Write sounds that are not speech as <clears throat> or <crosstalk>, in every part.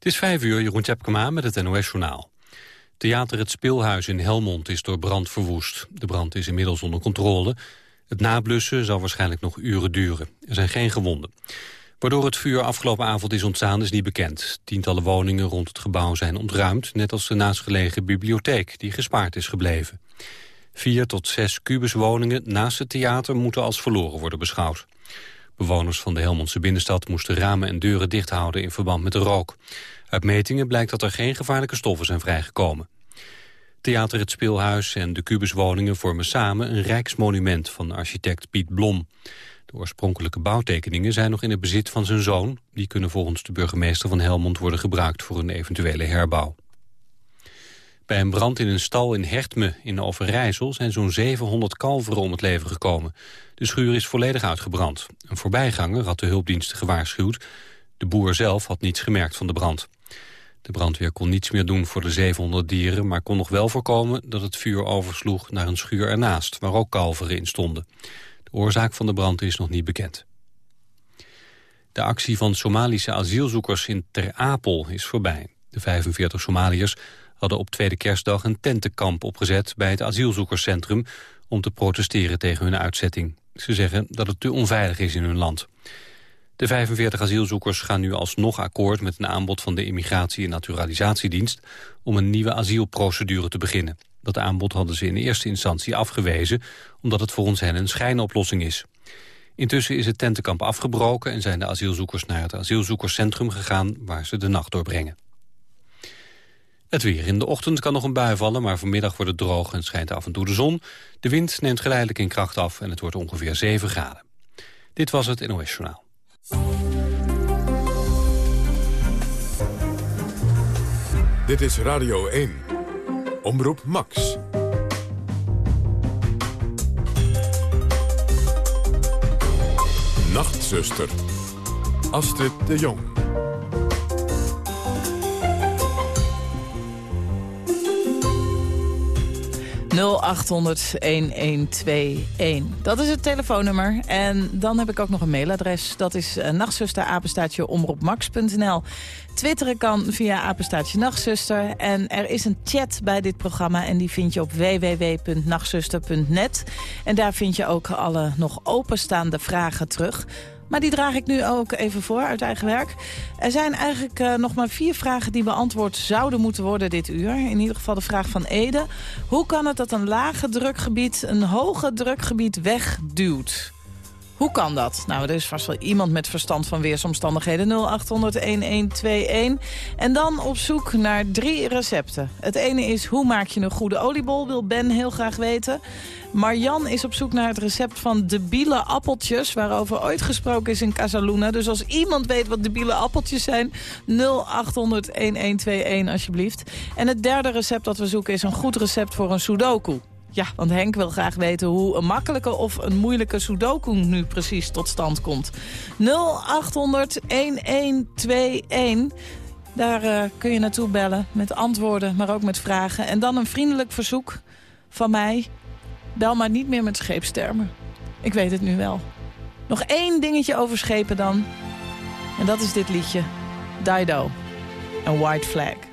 Het is vijf uur, Jeroen Tjepkema met het NOS-journaal. Theater Het Speelhuis in Helmond is door brand verwoest. De brand is inmiddels onder controle. Het nablussen zal waarschijnlijk nog uren duren. Er zijn geen gewonden. Waardoor het vuur afgelopen avond is ontstaan is niet bekend. Tientallen woningen rond het gebouw zijn ontruimd... net als de naastgelegen bibliotheek, die gespaard is gebleven. Vier tot zes kubuswoningen naast het theater moeten als verloren worden beschouwd. Bewoners van de Helmondse binnenstad moesten ramen en deuren dicht houden in verband met de rook. Uit metingen blijkt dat er geen gevaarlijke stoffen zijn vrijgekomen. Theater Het Speelhuis en de kubuswoningen vormen samen een rijksmonument van architect Piet Blom. De oorspronkelijke bouwtekeningen zijn nog in het bezit van zijn zoon. Die kunnen volgens de burgemeester van Helmond worden gebruikt voor een eventuele herbouw. Bij een brand in een stal in Hertme in Overijssel zijn zo'n 700 kalveren om het leven gekomen. De schuur is volledig uitgebrand. Een voorbijganger had de hulpdiensten gewaarschuwd. De boer zelf had niets gemerkt van de brand. De brandweer kon niets meer doen voor de 700 dieren... maar kon nog wel voorkomen dat het vuur oversloeg naar een schuur ernaast... waar ook kalveren in stonden. De oorzaak van de brand is nog niet bekend. De actie van Somalische asielzoekers in Ter Apel is voorbij. De 45 Somaliërs hadden op tweede kerstdag een tentenkamp opgezet bij het asielzoekerscentrum om te protesteren tegen hun uitzetting. Ze zeggen dat het te onveilig is in hun land. De 45 asielzoekers gaan nu alsnog akkoord met een aanbod van de Immigratie- en Naturalisatiedienst om een nieuwe asielprocedure te beginnen. Dat aanbod hadden ze in eerste instantie afgewezen, omdat het volgens hen een schijnoplossing is. Intussen is het tentenkamp afgebroken en zijn de asielzoekers naar het asielzoekerscentrum gegaan waar ze de nacht doorbrengen. Het weer. In de ochtend kan nog een bui vallen, maar vanmiddag wordt het droog en schijnt af en toe de zon. De wind neemt geleidelijk in kracht af en het wordt ongeveer 7 graden. Dit was het NOS Journaal. Dit is Radio 1. Omroep Max. Nachtzuster. Astrid de Jong. 0800-1121. Dat is het telefoonnummer. En dan heb ik ook nog een mailadres. Dat is uh, nachtzusterapenstaatje omroepmax.nl. Twitteren kan via apenstaatje nachtzuster. En er is een chat bij dit programma en die vind je op www.nachtzuster.net. En daar vind je ook alle nog openstaande vragen terug. Maar die draag ik nu ook even voor uit eigen werk. Er zijn eigenlijk uh, nog maar vier vragen die beantwoord zouden moeten worden dit uur. In ieder geval de vraag van Ede. Hoe kan het dat een lage drukgebied een hoge drukgebied wegduwt? Hoe kan dat? Nou, er is vast wel iemand met verstand van weersomstandigheden. 0800-1121. En dan op zoek naar drie recepten. Het ene is, hoe maak je een goede oliebol? Wil Ben heel graag weten. Marjan is op zoek naar het recept van debiele appeltjes... waarover ooit gesproken is in Casaluna. Dus als iemand weet wat debiele appeltjes zijn... 0800-1121 alsjeblieft. En het derde recept dat we zoeken is een goed recept voor een sudoku. Ja, want Henk wil graag weten hoe een makkelijke of een moeilijke sudoku nu precies tot stand komt. 0800 1121. Daar uh, kun je naartoe bellen met antwoorden, maar ook met vragen. En dan een vriendelijk verzoek van mij. Bel maar niet meer met scheepstermen. Ik weet het nu wel. Nog één dingetje over schepen dan. En dat is dit liedje. Dido. Een White Flag.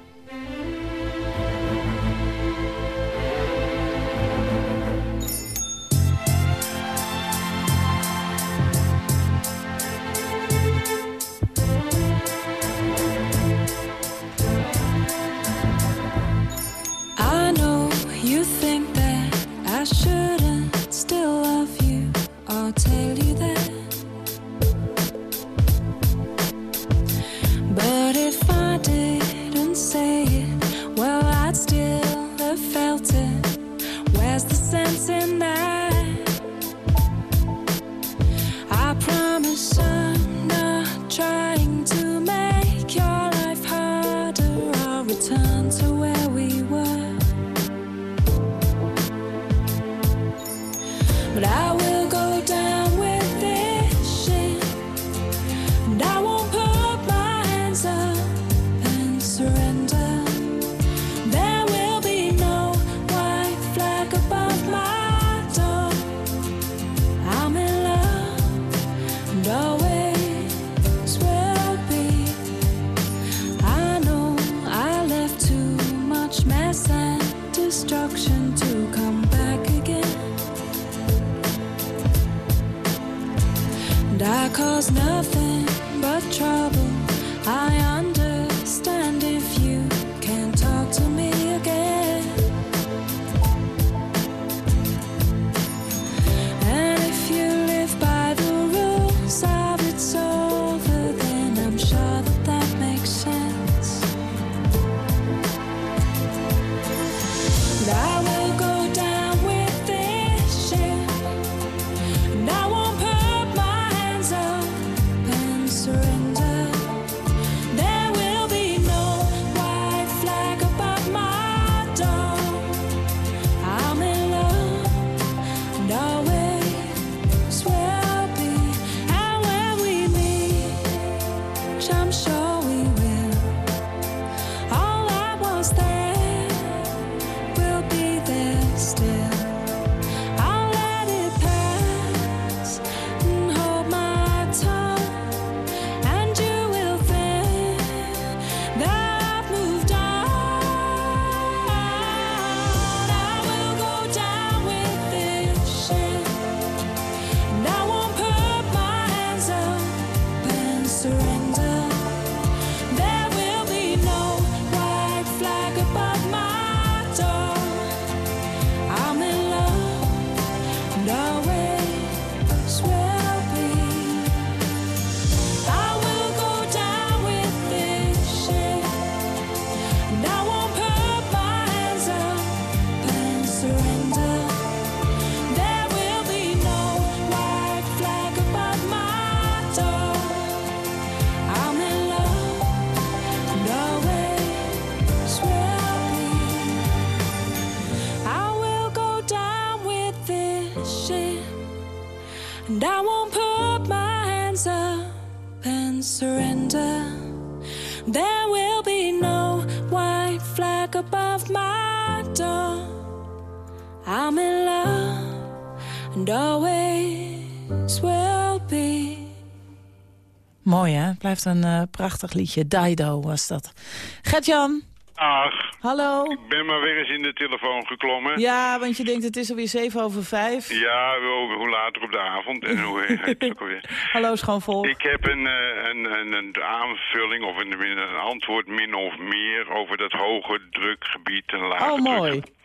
Blijft een uh, prachtig liedje. Dido was dat. Gert-Jan. Ach. Hallo. Ik ben maar weer eens in de telefoon geklommen. Ja, want je denkt het is alweer 7 over 5. Ja, hoe later op de avond. En hoe? <laughs> Hallo schoonvolk. Ik heb een, uh, een, een, een, aanvulling of een, een, antwoord min of meer over dat hoge drukgebied en lage Oh, mooi. Druk.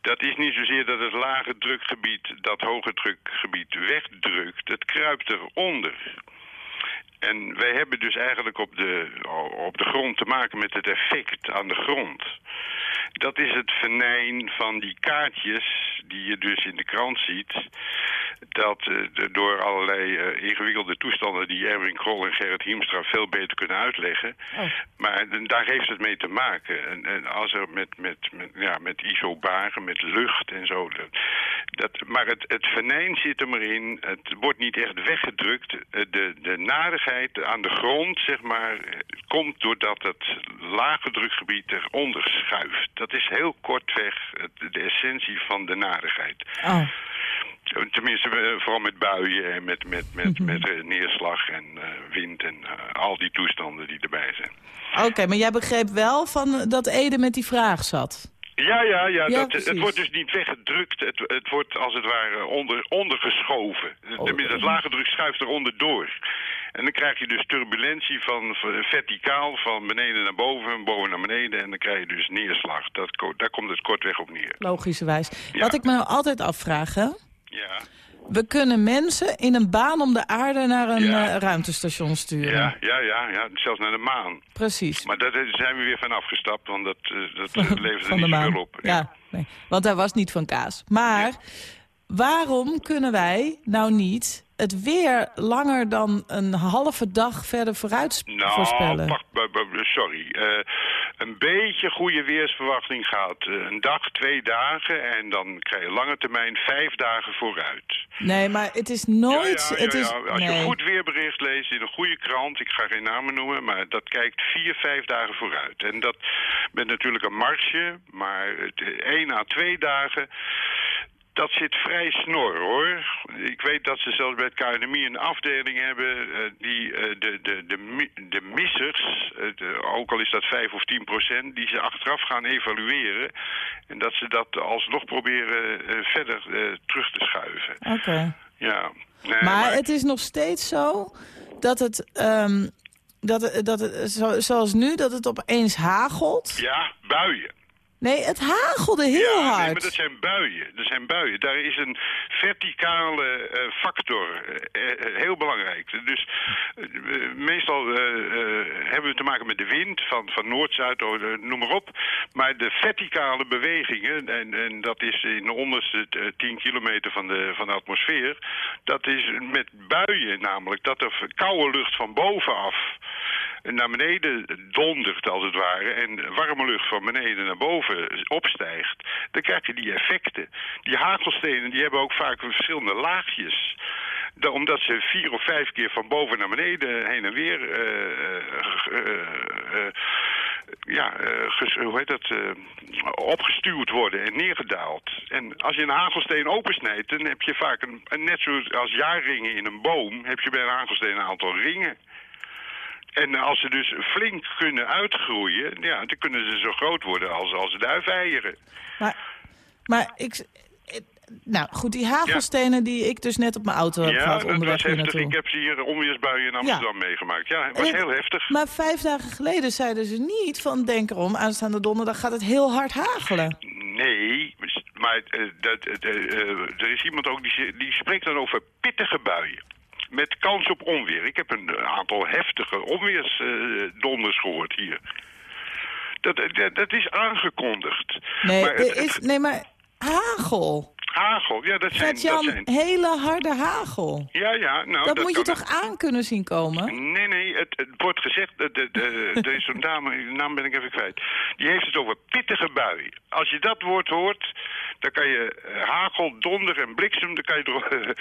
Dat is niet zozeer dat het lage drukgebied dat hoge drukgebied wegdrukt. Het kruipt eronder. En wij hebben dus eigenlijk op de, op de grond te maken met het effect aan de grond. Dat is het venijn van die kaartjes die je dus in de krant ziet. Dat uh, door allerlei uh, ingewikkelde toestanden die Erwin Krol en Gerrit Hiemstra veel beter kunnen uitleggen. Oh. Maar daar heeft het mee te maken. En, en als er met, met, met, ja, met isobaren, met lucht en zo. Dat, maar het, het venijn zit er maar in. Het wordt niet echt weggedrukt. De, de narigheid aan de grond, zeg maar, komt doordat het lage drukgebied eronder schuift. Dat is heel kortweg de essentie van de narigheid. Oh. Tenminste, eh, vooral met buien en met, met, met, mm -hmm. met neerslag en uh, wind en uh, al die toestanden die erbij zijn. Oké, okay, maar jij begreep wel van dat Ede met die vraag zat? Ja, ja, ja. ja dat, het wordt dus niet weggedrukt. Het, het wordt als het ware onder, ondergeschoven. Oh, Tenminste, het lage druk schuift eronder door. En dan krijg je dus turbulentie van verticaal, van beneden naar boven, en boven naar beneden. En dan krijg je dus neerslag. Dat, daar komt het kortweg op neer. Logischerwijs. Ja. Wat ik me nou altijd afvraag, hè? Ja. We kunnen mensen in een baan om de aarde naar een ja. uh, ruimtestation sturen. Ja, ja, ja, ja, zelfs naar de maan. Precies. Maar daar zijn we weer van afgestapt, want dat, uh, dat <laughs> levert er niet zoveel op. Ja, ja nee. want hij was niet van kaas. Maar waarom kunnen wij nou niet het weer langer dan een halve dag verder vooruit nou, voorspellen? Sorry. Uh, een beetje goede weersverwachting gaat uh, een dag, twee dagen... en dan krijg je lange termijn vijf dagen vooruit. Nee, maar het is nooit... Ja, ja, het is, Als nee. je een goed weerbericht leest in een goede krant... ik ga geen namen noemen, maar dat kijkt vier, vijf dagen vooruit. En dat met natuurlijk een marsje, maar één à twee dagen dat zit vrij snor, hoor. Ik weet dat ze zelfs bij het KNMI een afdeling hebben... Uh, die uh, de, de, de, de missers, uh, de, ook al is dat 5 of 10 procent... die ze achteraf gaan evalueren. En dat ze dat alsnog proberen verder terug te schuiven. Oké. Okay. Ja. Nee, maar, maar, het is nog steeds zo dat het... Um Dat, dat, zoals nu, dat het opeens hagelt? Ja, buien. Nee, het hagelde heel ja, hard. Nee, maar dat zijn buien. Dat zijn buien. Daar is een verticale eh, factor eh, eh, heel belangrijk. Dus meestal hebben we te maken met de wind van, van noord, zuid, oh, noem maar op. Maar de verticale bewegingen, en, en dat is in de onderste eh, 10 kilometer van de, van de atmosfeer, dat is met buien namelijk, dat er koude lucht van bovenaf naar beneden dondert als het ware en warme lucht van beneden naar boven opstijgt, dan krijg je die effecten. Die hagelstenen die hebben ook vaak verschillende laagjes. Da- omdat ze vier of vijf keer van boven naar beneden heen en weer eh, eh, eh, ja, hoe heet dat, opgestuurd worden en neergedaald. En als je een hagelsteen opensnijdt, dan heb je vaak, een- net zoals jaarringen in een boom, heb je bij een hagelsteen een aantal ringen. En als ze dus flink kunnen uitgroeien, ja, dan kunnen ze zo groot worden als, als duifeieren. Maar, maar ik... Nou, goed, die hagelstenen die ik dus net op mijn auto heb Ja, gehad onderweg hier naartoe. Ik heb ze hier onweersbuien in Amsterdam meegemaakt. Ja, het was heel heftig. Maar vijf dagen geleden zeiden ze niet van denk erom, aanstaande donderdag gaat het heel hard hagelen. Nee, maar eh, dat, eh, eh, er is iemand ook die, die spreekt dan over pittige buien. Met kans op onweer. Ik heb een aantal heftige onweersdonders gehoord hier. Dat, dat, dat is aangekondigd. Nee, maar het- is, nee maar hagel. Hagel, ja, dat zijn... Dat Gert-Jan, zijn hele harde hagel. ja, ja, nou, dat, moet je toch aan kunnen zien komen? Nee, nee, het, het wordt gezegd, de, de, de, er is zo'n dame, de naam ben ik even kwijt. Die heeft het over pittige bui. Als je dat woord hoort, dan kan je eh, hagel, donder en bliksem, dan kan je er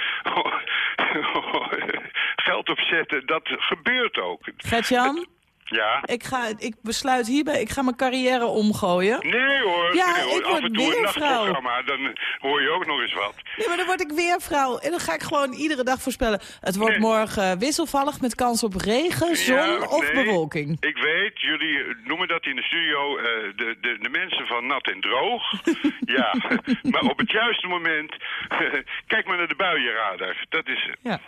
<laughs> geld op zetten. Dat gebeurt ook. Gert-Jan, Ja? ik, ga, ik besluit hierbij, ik ga mijn carrière omgooien. Nee hoor, Ja, nee, hoor. ik word weervrouw. dan hoor je ook nog eens wat. Nee, maar dan word ik weer vrouw. En dan ga ik gewoon iedere dag voorspellen. Het wordt Nee. morgen wisselvallig met kans op regen, zon Ja, of nee, bewolking. Ik weet, jullie noemen dat in de studio eh, de, de, de mensen van nat en droog. <laughs> ja, maar op het juiste moment, <laughs> kijk maar naar de buienradar. Dat is... Ja.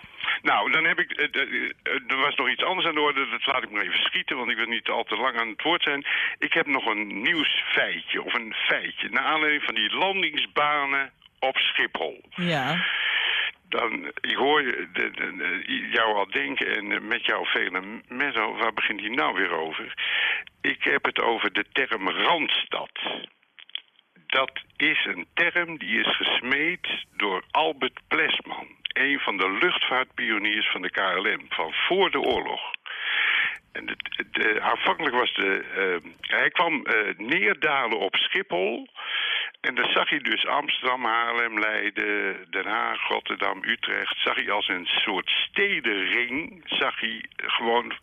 Nou, dan heb ik, eh, eh, eh, er was nog iets anders aan de orde, dat laat ik maar even schieten, want ik wil niet al te lang aan het woord zijn. Ik heb nog een nieuwsfeitje, of een feitje, naar aanleiding van die landingsbanen op Schiphol Ja. dan ik hoor je, de, de- de- jou al denken en met jou vele mensen, waar begint hij nou weer over? Ik heb het over de term Randstad. Dat is een term die is gesmeed door Albert Plesman, de luchtvaartpioniers van de KLM, van voor de oorlog. En de, aanvankelijk was de... eh, hij kwam eh, neerdalen op Schiphol. En dan zag hij dus Amsterdam, Haarlem, Leiden, Den Haag, Rotterdam, Utrecht... zag hij als een soort stedenring, zag hij gewoon...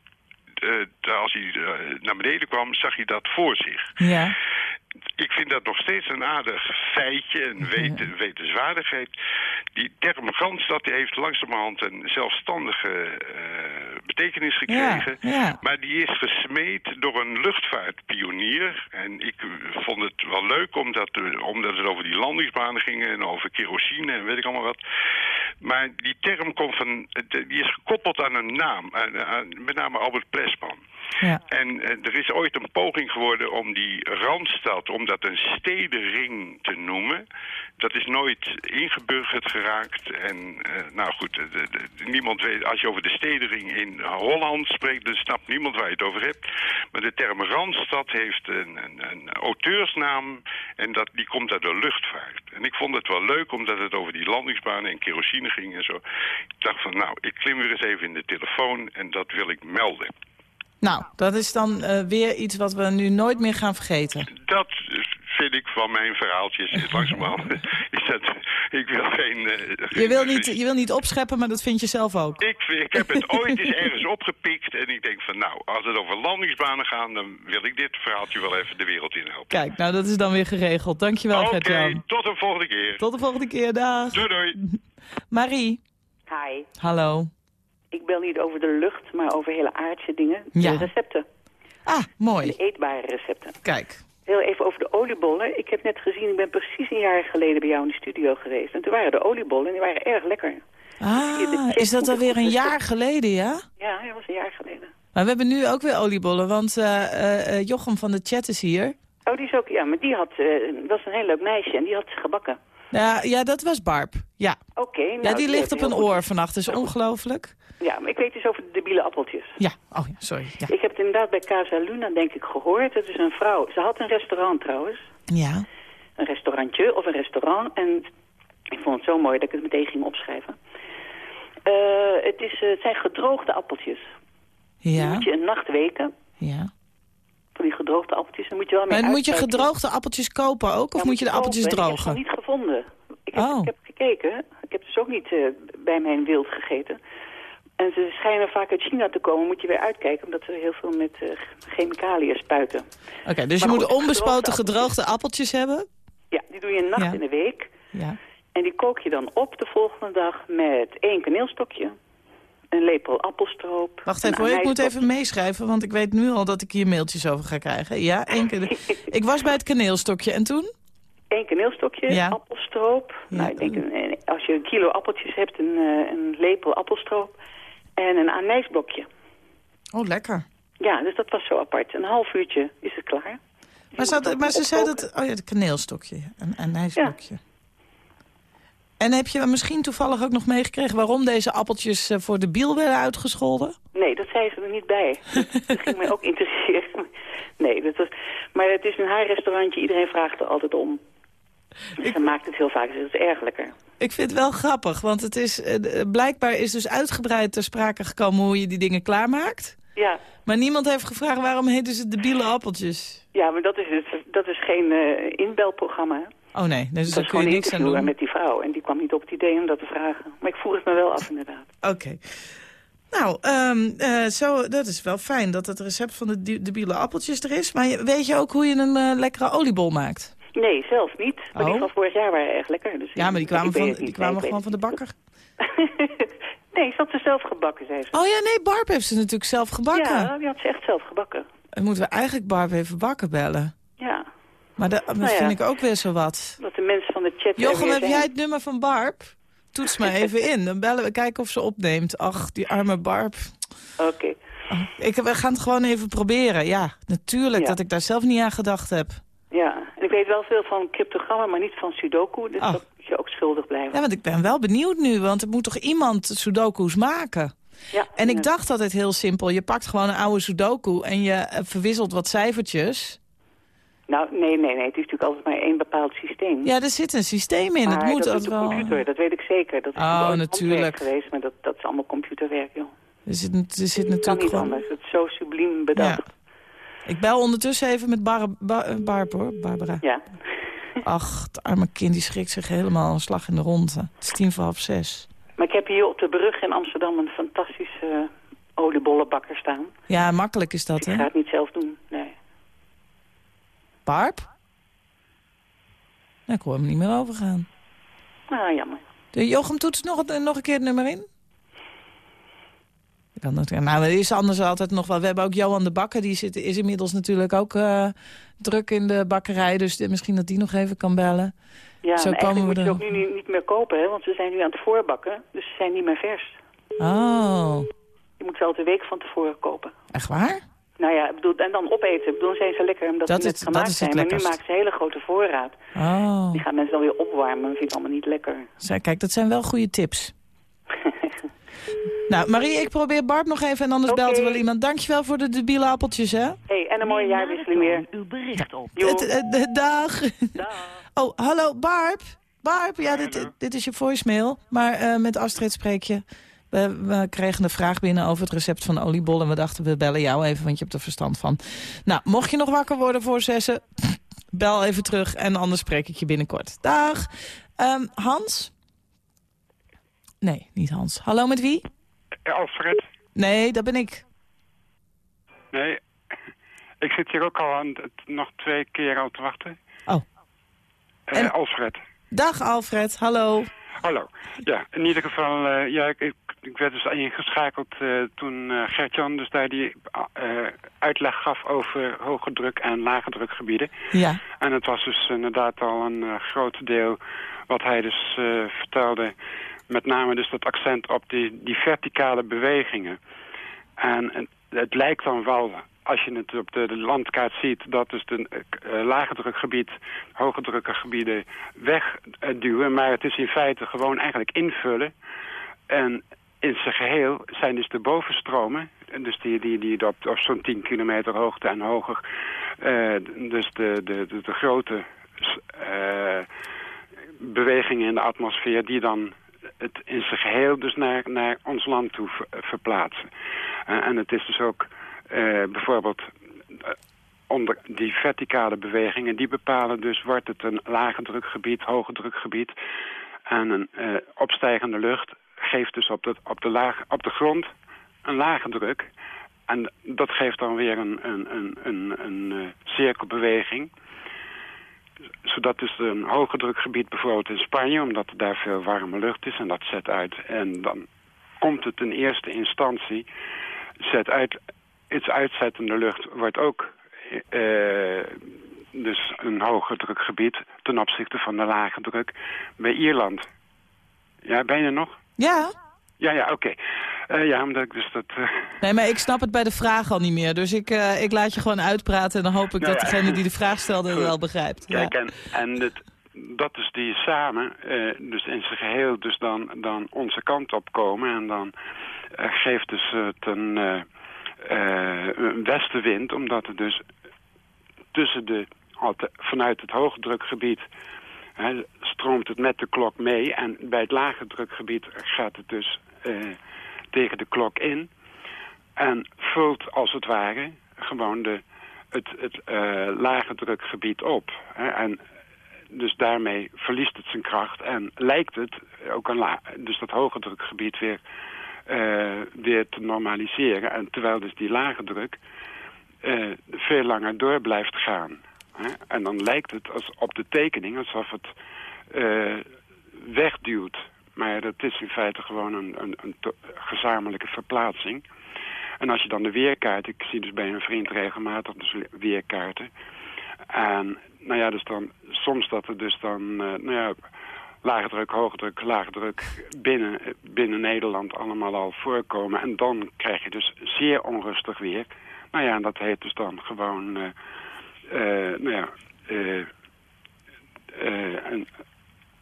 eh, als hij eh, naar beneden kwam, zag hij dat voor zich. Ja. Ik vind dat nog steeds een aardig feitje, een weten, wetenswaardigheid. Die term Randstad die heeft langzamerhand een zelfstandige eh, betekenis gekregen. Ja, ja. Maar die is gesmeed door een luchtvaartpionier. En ik vond het wel leuk omdat, omdat het over die landingsbanen ging en over kerosine en weet ik allemaal wat. Maar die term komt van, die is gekoppeld aan een naam, aan, aan- met name Albert Plesman. En eh, er is ooit een poging geworden om die Randstad, om dat een stedenring te noemen. Dat is nooit ingeburgerd geraakt. En eh, nou goed, de- niemand weet, als je over de stedenring in Holland spreekt, dan snapt niemand waar je het over hebt. Maar de term Randstad heeft een, een, een auteursnaam en dat, die komt uit de luchtvaart. En ik vond het wel leuk, omdat het over die landingsbanen en kerosine ging en zo. Ik dacht van, nou, ik klim weer eens even in de telefoon en dat wil ik melden. Nou, dat is dan eh, weer iets wat we nu nooit meer gaan vergeten. Dat vind ik van mijn verhaaltjes. <laughs> Langzamerhand <laughs> is dat... Ik wil geen... eh, Je wil, niet, je wil niet opscheppen, maar dat vind je zelf ook. Ik, ik heb het ooit eens <laughs> ergens opgepikt en ik denk van nou, als het over landingsbanen gaat, dan wil ik dit verhaaltje wel even de wereld in helpen. Kijk, nou dat is dan weer geregeld. Dankjewel, Oké, Gert-Jan. tot een volgende keer. Tot de volgende keer, dag. Doei doei. Marie, Hi. hallo. Ik bel niet over de lucht, maar over hele aardse dingen. Ja. De recepten. Ah, De mooi. eetbare recepten. Kijk. Heel even over de oliebollen. Ik heb net gezien, ik ben precies een jaar geleden bij jou in de studio geweest. En toen waren de oliebollen en die waren erg lekker. Ah, is dat alweer een jaar geleden, ja? Ja, dat was een jaar geleden. Maar we hebben nu ook weer oliebollen, want eh, eh, eh, Jochem van de chat is hier. Oh, die is ook, ja, maar die had, eh, was een heel leuk meisje en die had gebakken. Ja, ja, dat was Barb. Ja, Oké. nou, ja die ligt op een goed- oor vannacht. Dat is ongelooflijk. Ja, maar ik weet dus over de debiele appeltjes. Ja, oh ja, sorry. Ja. Ik heb het inderdaad bij Casa Luna, denk ik, gehoord. Het is een vrouw. Ze had een restaurant trouwens. ja. Een restaurantje of een restaurant. En ik vond het zo mooi dat ik het meteen ging opschrijven. Eh, het, is, eh, het zijn gedroogde appeltjes. Die Ja, moet je een nacht weken. ja. Van die gedroogde appeltjes. Dan moet je wel mee Maar moet je gedroogde appeltjes kopen ook? Of Ja, moet je de appeltjes kopen. En Ik heb drogen? ze niet gevonden. Ik heb, Oh. ik heb gekeken. Ik heb dus ook niet eh, bij mijn wild gegeten. En ze schijnen vaak uit China te komen. Moet je weer uitkijken, omdat ze heel veel met eh, chemicaliën spuiten. Oké, dus je moet onbespoten gedroogde appeltjes hebben? Ja, die doe je een nacht Ja. in de week. Ja. En die kook je dan op de volgende dag met één kaneelstokje. Een lepel appelstroop. Wacht even hoor, ik moet even meeschrijven, want ik weet nu al dat ik hier mailtjes over ga krijgen. Ja, één keer. <laughs> Ik was bij het kaneelstokje en toen? Eén kaneelstokje, Ja. appelstroop. Ja. Nou, ik denk, een- als je een kilo appeltjes hebt, een, eh, een lepel appelstroop. En een anijsblokje. Oh, lekker. Ja, dus dat was zo apart. Een half uurtje is het klaar. Maar, maar ze zei dat... Oh ja, het kaneelstokje. Een anijsblokje. En heb je misschien toevallig ook nog meegekregen... waarom deze appeltjes eh, voor de biel werden uitgescholden? Nee, dat zei ze er niet bij. <laughs> dat ging mij ook interesseren. Nee, dat was... Maar het is een haarrestaurantje. Iedereen vraagt er altijd om. Ze maakt het heel vaak. Dus het is erg lekker. Ik vind het wel grappig, want het is, eh, eh, blijkbaar is dus uitgebreid ter sprake gekomen... hoe je die dingen klaarmaakt. Ja, Maar niemand heeft gevraagd waarom heten ze de biele appeltjes. ja maar dat is, het, dat is geen eh, inbelprogramma. Oh nee, dus dat is gewoon een interview doen. met die vrouw. En die kwam niet op het idee om dat te vragen. Maar ik vroeg het me wel af, inderdaad. Oké. Nou, ehm, eh, zo, dat is wel fijn dat het recept van de debiele appeltjes er is. Maar weet je ook hoe je een eh, lekkere oliebol maakt? Nee, zelf niet. Maar die Oh. van vorig jaar waren erg lekker. Dus Ja, maar die kwamen, van, die kwamen Nee, gewoon van de bakker. <laughs> nee, ze had ze zelf gebakken, zei ze. Oh ja, nee, Barb heeft ze natuurlijk zelf gebakken. Ja, die had ze echt zelf gebakken. Dan moeten we eigenlijk Barb even bakken bellen. Ja, Maar dat, Nou ja. vind ik ook weer zo wat. dat de mensen van de chat... Jochem, heb jij het nummer van Barb? Toets maar even <laughs> in. Dan bellen we, kijken of ze opneemt. Ach, die arme Barb. Oké. Ik, we gaan het gewoon even proberen. Ja, natuurlijk Ja. dat ik daar zelf niet aan gedacht heb. Ja, en ik weet wel veel van cryptogrammen, maar niet van sudoku. Dus Oh. dat moet je ook schuldig blijven. Ja, want ik ben wel benieuwd nu, want er moet toch iemand sudoku's maken? Ja, En ik ja. dacht altijd heel simpel. Je pakt gewoon een oude sudoku en je eh, verwisselt wat cijfertjes. Nou, nee, nee, nee. Het is natuurlijk altijd maar één bepaald systeem. Ja, er zit een systeem in. maar het moet dat ook is de wel... computer, dat weet ik zeker. Dat is Oh, natuurlijk natuurlijk. geweest, maar dat, dat is allemaal computerwerk, joh. Er zit, er zit Dat kan natuurlijk niet gewoon... anders. Het is zo subliem bedacht. Ja. Ik bel ondertussen even met Bar Bar eh, Barb, hoor. Barbara. Ja. Ach, het arme kind die schrikt zich helemaal een slag in de ronde. Het is tien voor half zes. Maar ik heb hier op de brug in Amsterdam een fantastische uh, oliebollenbakker staan. Ja, makkelijk is dat, ik hè? ga het niet zelf doen, Barb? Nou, ik hoor hem niet meer overgaan. Ah, jammer. De Jochem toetst nog, een- nog een keer het nummer in? Kan het, nou, er is anders altijd nog wel. We hebben ook Johan de Bakker, die zit, is inmiddels natuurlijk ook uh, druk in de bakkerij. Dus de, misschien dat die nog even kan bellen. Ja, Zo komen we moet je er- het ook nu niet meer kopen, hè, want ze zijn nu aan het voorbakken. Dus ze zijn niet meer vers. Oh, Je moet ze een week van tevoren kopen. echt waar? Nou ja, ik bedoel, en dan opeten. Ik bedoel, dan zijn ze lekker omdat Dat ze is- net dat gemaakt is het zijn. Maar nu maken ze een hele grote voorraad. Oh, Die gaan mensen dan weer opwarmen. Dat vind ik allemaal niet lekker. Zij, kijk, dat zijn wel goede tips. <laughs> nou, Marie, ik probeer Barb nog even en anders Oké. belt er wel iemand. Dankjewel voor de debiele appeltjes, hè? hey, en een mooie jaarwisseling weer. Uw bericht op. Het- het- het- dag. dag. Oh, hallo, Barb. Barb, ja, dit, dit is je voicemail. Maar eh, met Astrid spreek je. We, we kregen een vraag binnen over het recept van oliebollen. We dachten, we bellen jou even, want je hebt er verstand van. Nou, mocht je nog wakker worden voor zessen... <clears throat> bel even terug en anders spreek ik je binnenkort. Dag. Ehm, Hans? Nee, niet Hans. Hallo, met wie? Alfred, Nee, dat ben ik. nee. Ik zit hier ook al aan nog twee keer al te wachten. Oh. Eh, En- Alfred. Dag Alfred, hallo. Hallo. Ja, in ieder geval, eh, ja, ik, ik, ik werd dus ingeschakeld eh, toen Gertjan dus daar die uitleg gaf over hoge druk en lage drukgebieden. Ja, En het was dus inderdaad al een groot deel wat hij dus vertelde. Met name dus dat accent op die, die verticale bewegingen. En, en het lijkt dan wel, als je het op de, landkaart ziet... dat dus de uh, lage drukgebied, hoge drukgebieden wegduwen. maar het is in feite gewoon eigenlijk invullen. En in zijn geheel zijn dus de bovenstromen... dus die, die, die op, op zo'n 10 kilometer hoogte en hoger... Uh, dus de, de, de, grote bewegingen in de atmosfeer... die dan het in zijn geheel dus naar, naar ons land toe verplaatsen. En het is dus ook bijvoorbeeld uh, onder die verticale bewegingen... die bepalen dus wordt het een lage drukgebied, hoge drukgebied... en een opstijgende lucht geeft dus op de, op, de laag, op de grond een lage druk... En dat geeft dan weer een, een, een, een, een cirkelbeweging. Zodat dus een hoge drukgebied bijvoorbeeld in Spanje, omdat er daar veel warme lucht is en dat zet uit. En dan komt het in eerste instantie, zet uit, iets uitzettende lucht wordt ook uh, dus een hoger drukgebied ten opzichte van de lage druk bij Ierland. Ja, ben je er nog? Ja. Ja, ja, oké. Uh, ja, omdat ik dus dat... Uh... Nee, maar ik snap het bij de vraag al niet meer. Dus ik, uh, ik laat je gewoon uitpraten en dan hoop ik nou, dat degene die de vraag stelde het wel begrijpt. Kijk, ja. en, en het, dat is die samen, dus in zijn geheel, dus dan, dan onze kant op komen. En dan geeft dus het een, een westenwind, omdat het dus tussen de, vanuit het hoogdrukgebied He, stroomt het met de klok mee. En bij het lage drukgebied gaat het dus uh, tegen de klok in. En vult als het ware gewoon de, het, het uh, lage drukgebied op. En dus daarmee verliest het zijn kracht en lijkt het ook een dus dat hoge drukgebied weer, weer te normaliseren. En terwijl dus die lage druk veel langer door blijft gaan. En dan lijkt het als op de tekening alsof het uh, wegduwt. Maar dat is in feite gewoon een, een, een gezamenlijke verplaatsing. En als je dan de weerkaart... Ik zie dus bij een vriend regelmatig dus weerkaarten. En nou ja, dus dan, soms dat er dus dan... Nou ja, lage druk, hoge druk, lage druk binnen, binnen Nederland allemaal al voorkomen. En dan krijg je dus zeer onrustig weer. Nou ja, en dat heet dus dan gewoon... Uh, uh, nou ja, uh, een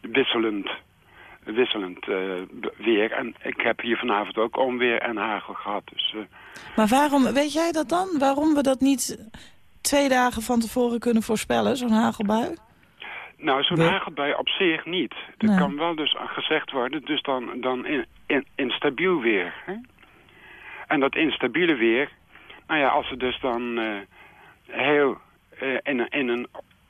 wisselend, wisselend weer. En ik heb hier vanavond ook onweer en hagel gehad. Dus, maar waarom, weet jij dat dan? Waarom we dat niet twee dagen van tevoren kunnen voorspellen, zo'n hagelbui? Nou, zo'n hagelbui op zich niet. Nee. kan wel dus gezegd worden, dus dan, dan in, in, instabiel weer. Hè? En dat instabiele weer, nou ja, als het dus dan heel uh, in, in een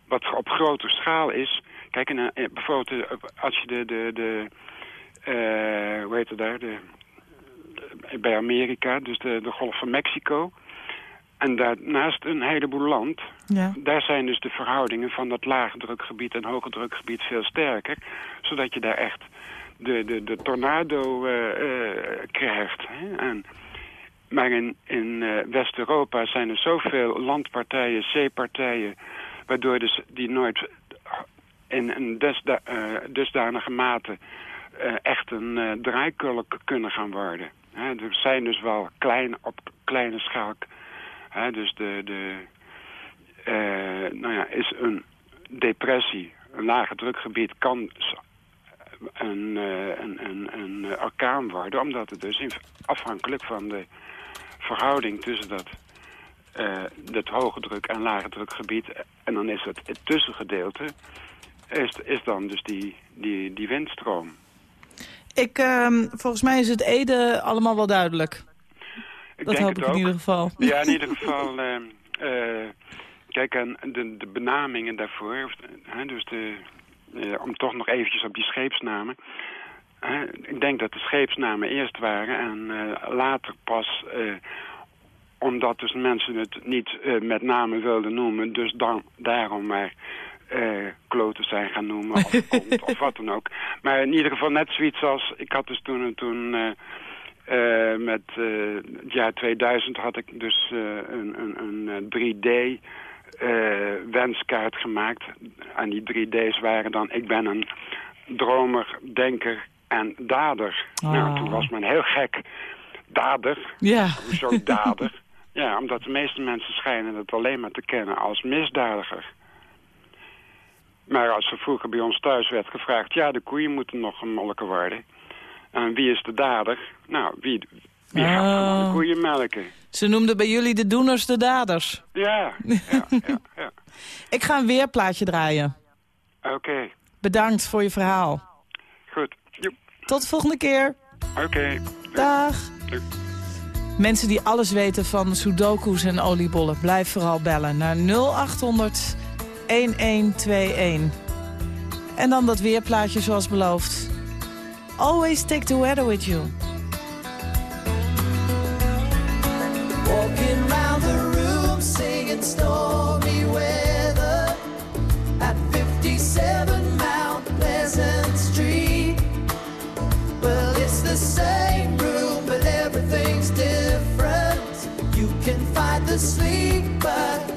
wat op grote schaal is. Kijk, in een, bijvoorbeeld als je de, de, de uh, hoe heet het daar, de, de, bij Amerika, dus de, de Golf van Mexico. En daarnaast een heleboel land, ja. daar zijn dus de verhoudingen van dat lage drukgebied en hoge drukgebied veel sterker. Zodat je daar echt de, de, de tornado uh, uh, krijgt. Hè? En maar in, in uh, West-Europa zijn er zoveel landpartijen, zeepartijen... waardoor dus die nooit in een desda dusdanige mate echt een draaikulk kunnen gaan worden. Hè, er zijn dus wel klein, op kleine schaal... Dus de, de nou ja, is een depressie, een lage drukgebied... kan een, een, een, een orkaan worden, omdat het dus afhankelijk van de verhouding tussen dat, uh, hoge druk en lage drukgebied. En dan is het, het tussengedeelte, is, is dan dus die, die, die windstroom. Ik, uh, volgens mij is het Ede allemaal wel duidelijk. Ik dat hoop ik in ieder geval. Ja, in ieder <laughs> geval... Uh, uh, kijk, en de, de benamingen daarvoor, dus de, om toch nog eventjes op die scheepsnamen ik denk dat de scheepsnamen eerst waren en uh, later pas, omdat dus mensen het niet uh, met name wilden noemen, dus dan, daarom maar kloten zijn gaan noemen of <laughs> of wat dan ook. Maar in ieder geval net zoiets als, ik had dus toen, toen met het jaar 2000 had ik dus een, een, een 3D wenskaart gemaakt. En die 3D's waren dan, ik ben een dromer, denker, en dader. Nou, toen ah. was men heel gek. Dader? Ja. Hoezo dader? <laughs> Ja, omdat de meeste mensen schijnen het alleen maar te kennen als misdadiger. Maar als er vroeger bij ons thuis werd gevraagd... ja, de koeien moeten nog gemolken worden. En wie is de dader? Nou, wie, wie gaat gewoon de Oh. koeien melken? Ze noemden bij jullie de doeners de daders. Ja, ja, <laughs> ja. ja. Ik ga een weerplaatje draaien. Oké, Bedankt voor je verhaal. goed. Joep. Tot de volgende keer. Oké. Dag. Doei. Mensen die alles weten van sudoku's en oliebollen... blijf vooral bellen naar 0800 1121. En dan dat weerplaatje zoals beloofd. Always take the weather with you. Walking round the room singing stormy weather at 57 Mount Pleasant Street. Well, it's the same room, but everything's different. You can fight the sleep, but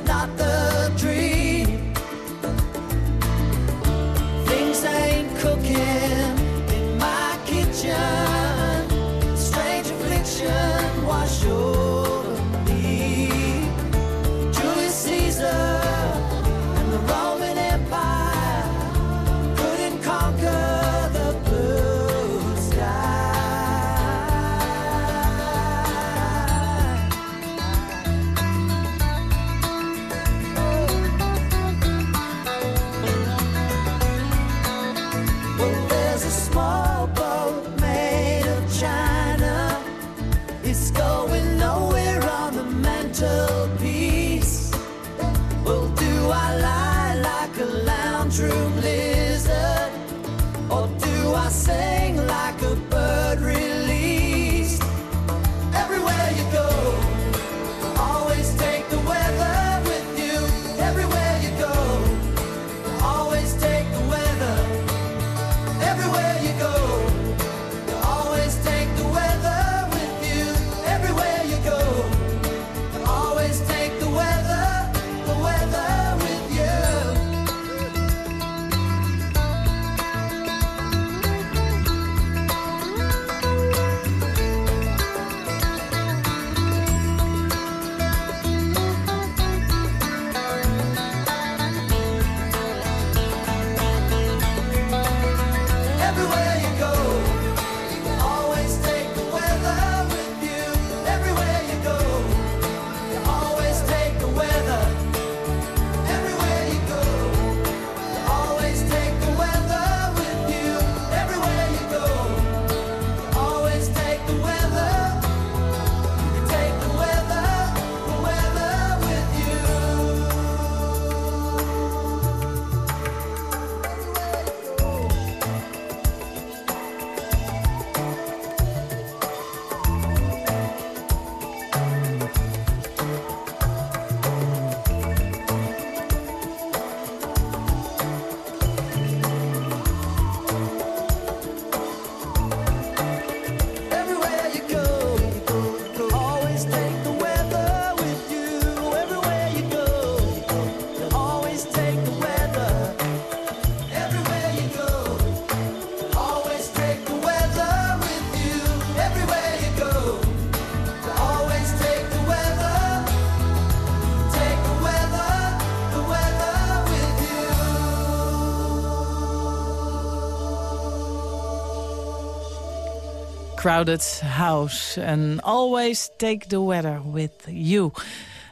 Crowded House. En always take the weather with you.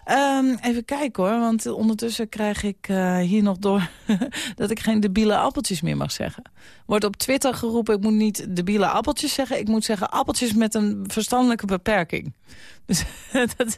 Ehm, even kijken hoor, want ondertussen krijg ik eh, hier nog door... <laughs> dat ik geen debiele appeltjes meer mag zeggen. Wordt op Twitter geroepen, ik moet niet debiele appeltjes zeggen... ik moet zeggen appeltjes met een verstandelijke beperking. <laughs> Dus dat,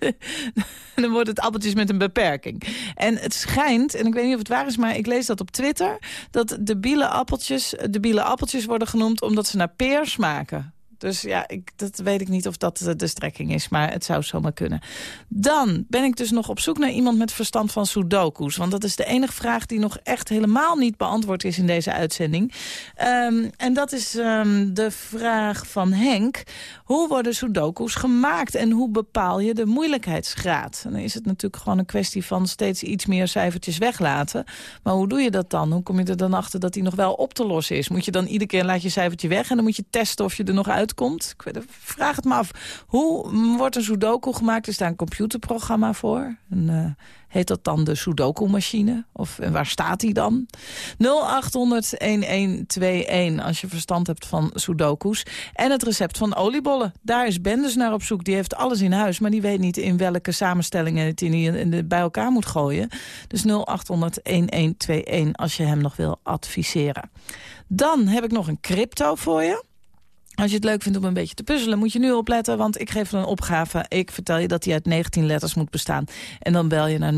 <laughs> dan wordt het appeltjes met een beperking. En het schijnt, en ik weet niet of het waar is... maar ik lees dat op Twitter... dat debiele appeltjes, debiele appeltjes worden genoemd... omdat ze naar peer smaken. Dus ja, ik, dat weet ik niet of dat de, strekking is, maar het zou zomaar kunnen. Dan ben ik dus nog op zoek naar iemand met verstand van sudoku's. Want dat is de enige vraag die nog echt helemaal niet beantwoord is in deze uitzending. Ehm, en dat is ehm, de vraag van Henk. Hoe worden sudoku's gemaakt en hoe bepaal je de moeilijkheidsgraad? En dan is het natuurlijk gewoon een kwestie van steeds iets meer cijfertjes weglaten. Maar hoe doe je dat dan? Hoe kom je er dan achter dat die nog wel op te lossen is? Moet je dan iedere keer laat je cijfertje weg en dan moet je testen of je er nog uitkomt. Ik vraag het me af. Hoe wordt een Sudoku gemaakt? Is daar een computerprogramma voor. Eh, heet dat dan de Sudoku-machine? Of en waar staat die dan? 0800-1121 als je verstand hebt van Sudoku's. En het recept van oliebollen. Daar is Ben dus naar op zoek. Die heeft alles in huis, maar die weet niet in welke samenstellingen het in, bij elkaar moet gooien. Dus 0800-1121 als je hem nog wil adviseren. Dan heb ik nog een crypto voor je. Als je het leuk vindt om een beetje te puzzelen, moet je nu opletten. Want ik geef een opgave. Ik vertel je dat hij uit 19 letters moet bestaan. En dan bel je naar 0800-1121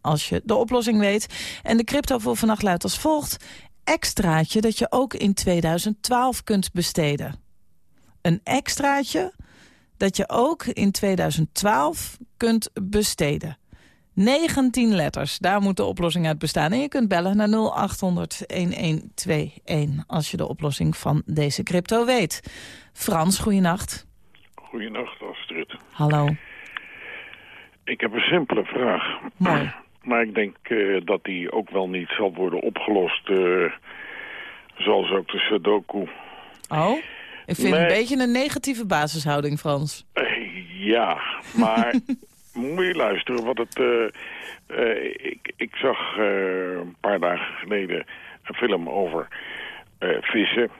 als je de oplossing weet. En de crypto voor vannacht luidt als volgt. Extraatje dat je ook in 2012 kunt besteden. Een extraatje dat je ook in 2012 kunt besteden. 19 letters, daar moet de oplossing uit bestaan. En je kunt bellen naar 0800-1121 als je de oplossing van deze crypto weet. Frans, goeienacht. Goedenacht, Astrid. Hallo. Ik heb een simpele vraag. Mooi. Maar ik denk eh, dat die ook wel niet zal worden opgelost... eh, zoals ook de Sudoku. Oh? Ik vind Nee. een beetje een negatieve basishouding, Frans. Eh, ja, maar <laughs> moet je luisteren wat het... eh, eh, ik, ik zag eh, een paar dagen geleden een film over vissen.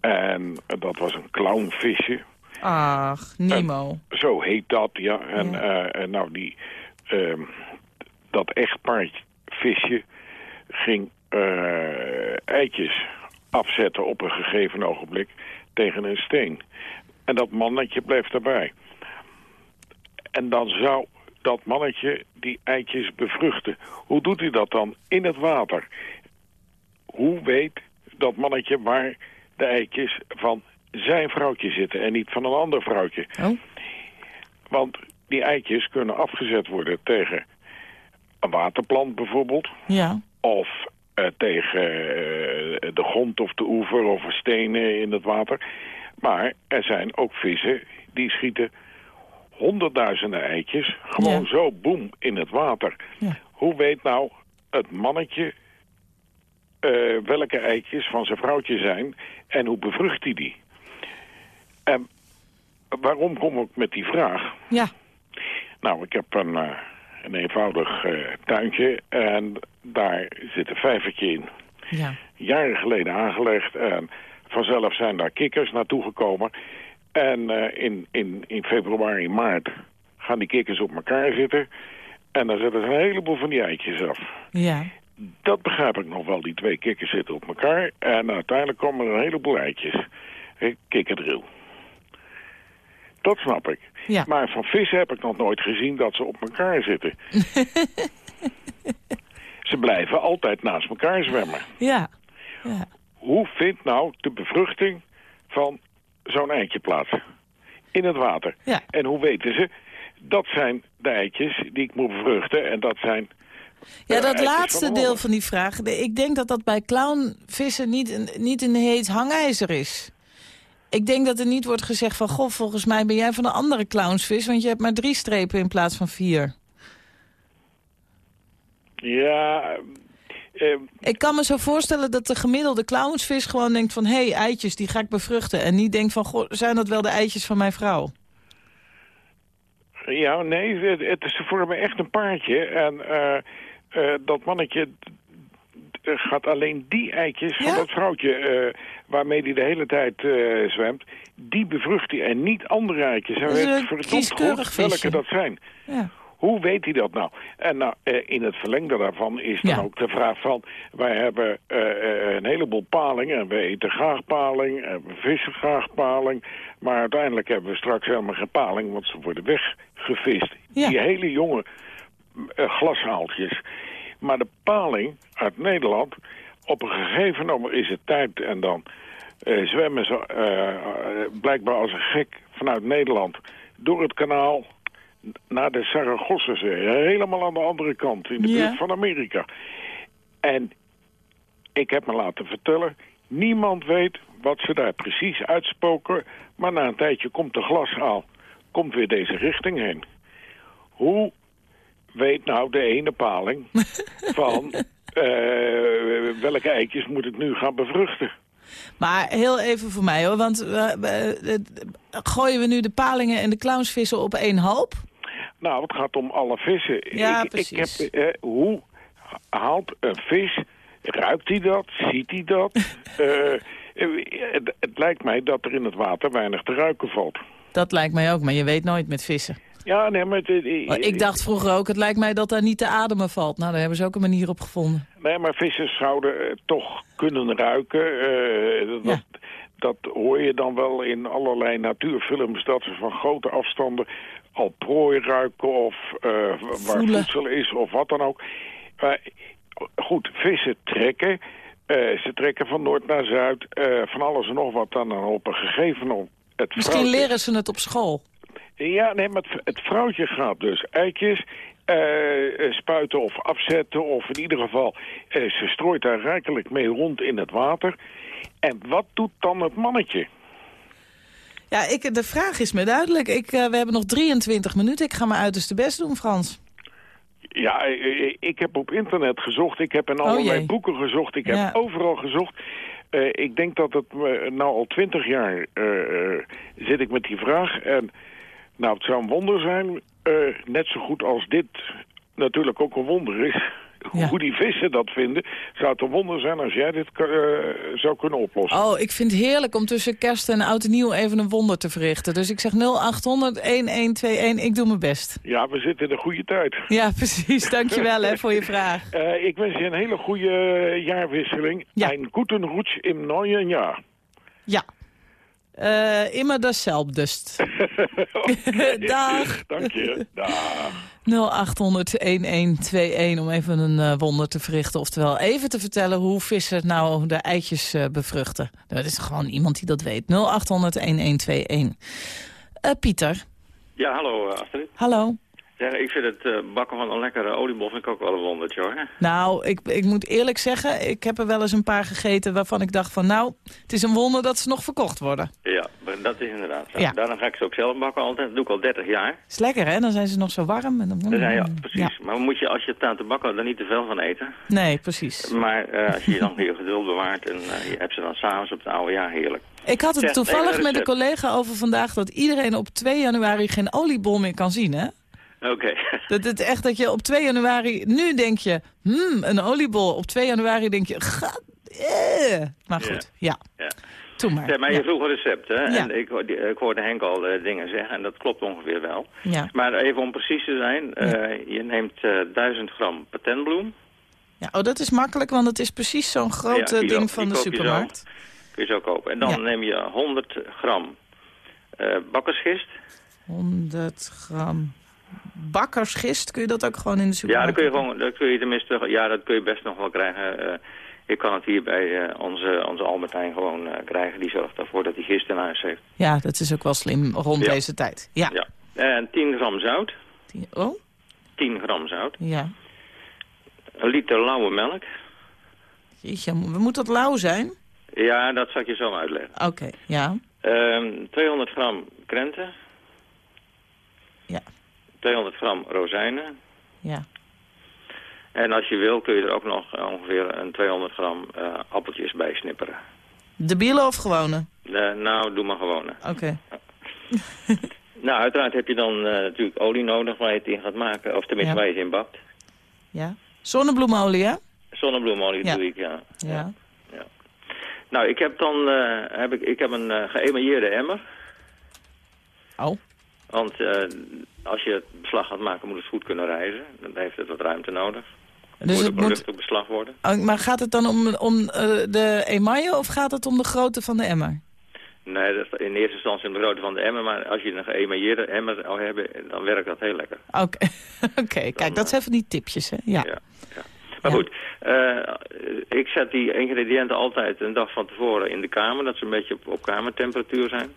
En dat was een clownvisje. Ach, Nemo. Zo heet dat, ja. En Ja. en nou, die, ehm, dat echtpaardje visje ging eitjes afzetten op een gegeven ogenblik tegen een steen. En dat mannetje bleef daarbij. En dan zou dat mannetje die eitjes bevruchten. Hoe doet hij dat dan? In het water. Hoe weet dat mannetje waar de eitjes van zijn vrouwtje zitten en niet van een ander vrouwtje? Oh, Want die eitjes kunnen afgezet worden tegen een waterplant bijvoorbeeld. ja. Of eh, tegen eh, de grond of de oever of stenen in het water. Maar er zijn ook vissen die schieten honderdduizenden eitjes. Gewoon Ja. zo, boem, in het water. Ja. Hoe weet nou het mannetje eh, welke eitjes van zijn vrouwtje zijn en hoe bevrucht hij die? En waarom kom ik met die vraag? Ja. Nou, ik heb een, eh, een eenvoudig eh, tuintje en daar zit een vijvertje in. Ja. Jaren geleden aangelegd en vanzelf zijn daar kikkers naartoe gekomen. En eh, in, in, in februari, maart gaan die kikkers op elkaar zitten. En dan zetten ze een heleboel van die eitjes af. Ja. Dat begrijp ik nog wel, die twee kikkers zitten op elkaar. En uiteindelijk komen er een heleboel eitjes. Kikkerdril. Dat snap ik. Ja. Maar van vissen heb ik nog nooit gezien dat ze op elkaar zitten. <laughs> ze blijven altijd naast elkaar zwemmen. Ja. Ja. Hoe vindt nou de bevruchting van zo'n eitje plaats? In het water. Ja. En hoe weten ze? Dat zijn de eitjes die ik moet bevruchten. En dat zijn... Ja, eh, dat laatste van deel van die vraag. de- Ik denk dat dat bij clownvissen niet een, niet een heet hangijzer is. Ik denk dat er niet wordt gezegd van... goh, volgens mij ben jij van een andere clownsvis... want je hebt maar drie strepen in plaats van vier. Ja... eh, Ik kan me zo voorstellen dat de gemiddelde clownsvis gewoon denkt van... hé, hey, eitjes, die ga ik bevruchten. En niet denkt van, goh, zijn dat wel de eitjes van mijn vrouw? Ja, nee, het, het is voor me echt een paardje. En eh, eh, dat mannetje gaat alleen die eitjes Ja? van dat vrouwtje... eh, waarmee hij de hele tijd zwemt... die bevrucht hij en niet andere eitjes. Hij weet een verdomd goed welke dat zijn. Ja. Hoe weet hij dat nou? En nou, eh, in het verlengde daarvan is dan Ja. ook de vraag van... wij hebben eh, eh, een heleboel palingen. En we eten graag paling. En we vissen graag paling. Maar uiteindelijk hebben we straks helemaal geen paling... want ze worden weggevist. Ja. Die hele jonge glashaaltjes. Maar de paling uit Nederland... op een gegeven moment is het tijd... en dan zwemmen ze blijkbaar als een gek vanuit Nederland... door het kanaal naar de Saragossazee. Helemaal aan de andere kant, in de Ja. buurt van Amerika. En ik heb me laten vertellen... niemand weet wat ze daar precies uitspoken... maar na een tijdje komt de glasaal komt weer deze richting heen. Hoe weet nou de ene paling <laughs> van... eh, welke eitjes moet ik nu gaan bevruchten? Maar heel even voor mij hoor, want eh, eh, gooien we nu de palingen en de clownsvissen op één hoop? Nou, het gaat om alle vissen. Ja, ik, precies. Ik heb, eh, hoe haalt een vis, ruikt hij dat, ziet hij dat? <laughs> Eh, het, het lijkt mij dat er in het water weinig te ruiken valt. Dat lijkt mij ook, maar je weet nooit met vissen. Ja, nee, maar... het- eh, Maar ik dacht vroeger ook, het lijkt mij dat daar niet te ademen valt. Nou, daar hebben ze ook een manier op gevonden. Nee, maar vissen zouden toch kunnen ruiken. Dat, Ja. Dat hoor je dan wel in allerlei natuurfilms... dat ze van grote afstanden al prooi ruiken... of eh, waar voedsel is of wat dan ook. Maar goed, vissen trekken. Eh, ze trekken van noord naar zuid. van alles en nog wat dan op een gegeven moment... Het Misschien vrouwtje- leren ze het op school. ja, nee, maar het, het vrouwtje gaat dus eitjes eh, eh, spuiten of afzetten. Of in ieder geval, eh, ze strooit daar rijkelijk mee rond in het water. En wat doet dan het mannetje? Ja, ik, de vraag is me duidelijk. Ik, eh, we hebben nog 23 minuten. Ik ga mijn uiterste best doen, Frans. Ja, ik heb op internet gezocht. Ik heb in allerlei Oh, jee. boeken gezocht. Ik heb Ja. overal gezocht. Ik denk dat het me- nou al twintig jaar zit ik met die vraag. En nou, het zou een wonder zijn. eh, net zo goed als dit natuurlijk ook een wonder is. <laughs> Ja. Hoe die vissen dat vinden. Zou het een wonder zijn als jij dit eh, zou kunnen oplossen. Oh, ik vind het heerlijk om tussen kerst en oud en nieuw even een wonder te verrichten. Dus ik zeg 0800 1121. Ik doe mijn best. Ja, we zitten in de goede tijd. <laughs> Ja, precies. Dankjewel hè, voor je <laughs> vraag. Eh, ik wens je een hele goede jaarwisseling. Ja. Een guten rutsch im neuen jaar. Ja. Eh immer dasselbdest. <laughs> Dag. Dank je. Dag. 0800-1121 om even een eh, wonder te verrichten. Oftewel even te vertellen hoe vissen nou de eitjes eh, bevruchten. Dat is gewoon iemand die dat weet. 0800-1121. Eh, Pieter, Ja, hallo Astrid. hallo. Ja, ik vind het eh, bakken van een lekkere oliebol vind ik ook wel een wondertje hoor. Nou, ik, ik moet eerlijk zeggen, ik heb er wel eens een paar gegeten waarvan ik dacht van... nou, het is een wonder dat ze nog verkocht worden. Ja, dat is inderdaad zo. Ja. Daarom ga ik ze ook zelf bakken altijd. Dat doe ik al 30 jaar. Is lekker hè, dan zijn ze nog zo warm. En dan... Dus ja, ja, precies. Maar moet je als je het staat te bakken er niet te veel van eten. Nee, precies. Maar eh, als je dan <laughs> weer geduld bewaart en eh, je hebt ze dan s'avonds op het oude jaar heerlijk. Ik had het toevallig met een collega over vandaag... dat iedereen op 2 januari geen oliebol meer kan zien, hè? Oké. <laughs> Dat het echt dat je op 2 januari... Nu denk je, hmm, een oliebol. Op 2 januari denk je, ga, eh. Maar goed, ja. Ja. Doe maar. Zeg, maar je ja. vroeg een recept, hè? Ja. En ik, hoorde- ik hoorde Henk al eh, dingen zeggen en dat klopt ongeveer wel. Ja. Maar even om precies te zijn, eh, je neemt eh 1000 gram patentbloem. Ja, oh, dat is makkelijk, want het is precies zo'n groot Ja, ding van de koop je zo. supermarkt. Kun je zo kopen. En dan Ja. neem je 100 gram bakkersgist. 100 gram bakkersgist. Kun je dat ook gewoon in de Ja, supermarkt dat kun je gewoon, dat kun je tenminste, ja, dat kun je best nog wel krijgen. Eh, ik kan het hier bij eh, onze, onze Albertijn gewoon eh, krijgen. Die zorgt ervoor dat hij gist in huis heeft. Ja, dat is ook wel slim rond Ja. deze tijd. Ja. Ja. En 10 gram zout. Oh, 10 gram zout. ja. Een liter lauwe melk. Jeetje, we moeten dat lauw zijn? Ja, dat zal ik je zo uitleggen. Oké, ja. Ehm 200 gram krenten. Ja. 200 gram rozijnen. Ja. En als je wil kun je er ook nog eh, ongeveer een 200 gram eh, appeltjes bij snipperen. De bielen of gewone? Eh, nou, doe maar gewoon. hè. Oké. <laughs> Nou, uiteraard heb je dan natuurlijk olie nodig waar je het in gaat maken. Of tenminste Ja. waar je het in bakt. Ja. Zonnebloemolie, hè? Zonnebloemolie Ja. doe ik, ja. Ja. Nou, ik heb dan heb ik, ik heb een geëmailleerde emmer. Oh. Want eh, als je het beslag gaat maken moet het goed kunnen reizen. Dan heeft het wat ruimte nodig. Dus moet het ook moet... beslag worden. Oh, Maar gaat het dan om, om eh, de emaille of gaat het om de grootte van de emmer? Nee, dat is in eerste instantie om de grootte van de emmer. Maar als je een geëmailleerde emmer zou hebben, dan werkt dat heel lekker. Oké, <laughs> Oké, kijk, dat zijn van die tipjes, hè? Ja. Ja, ja. Maar Ja. goed, eh, ik zet die ingrediënten altijd een dag van tevoren in de kamer. Dat ze een beetje op, op kamertemperatuur zijn.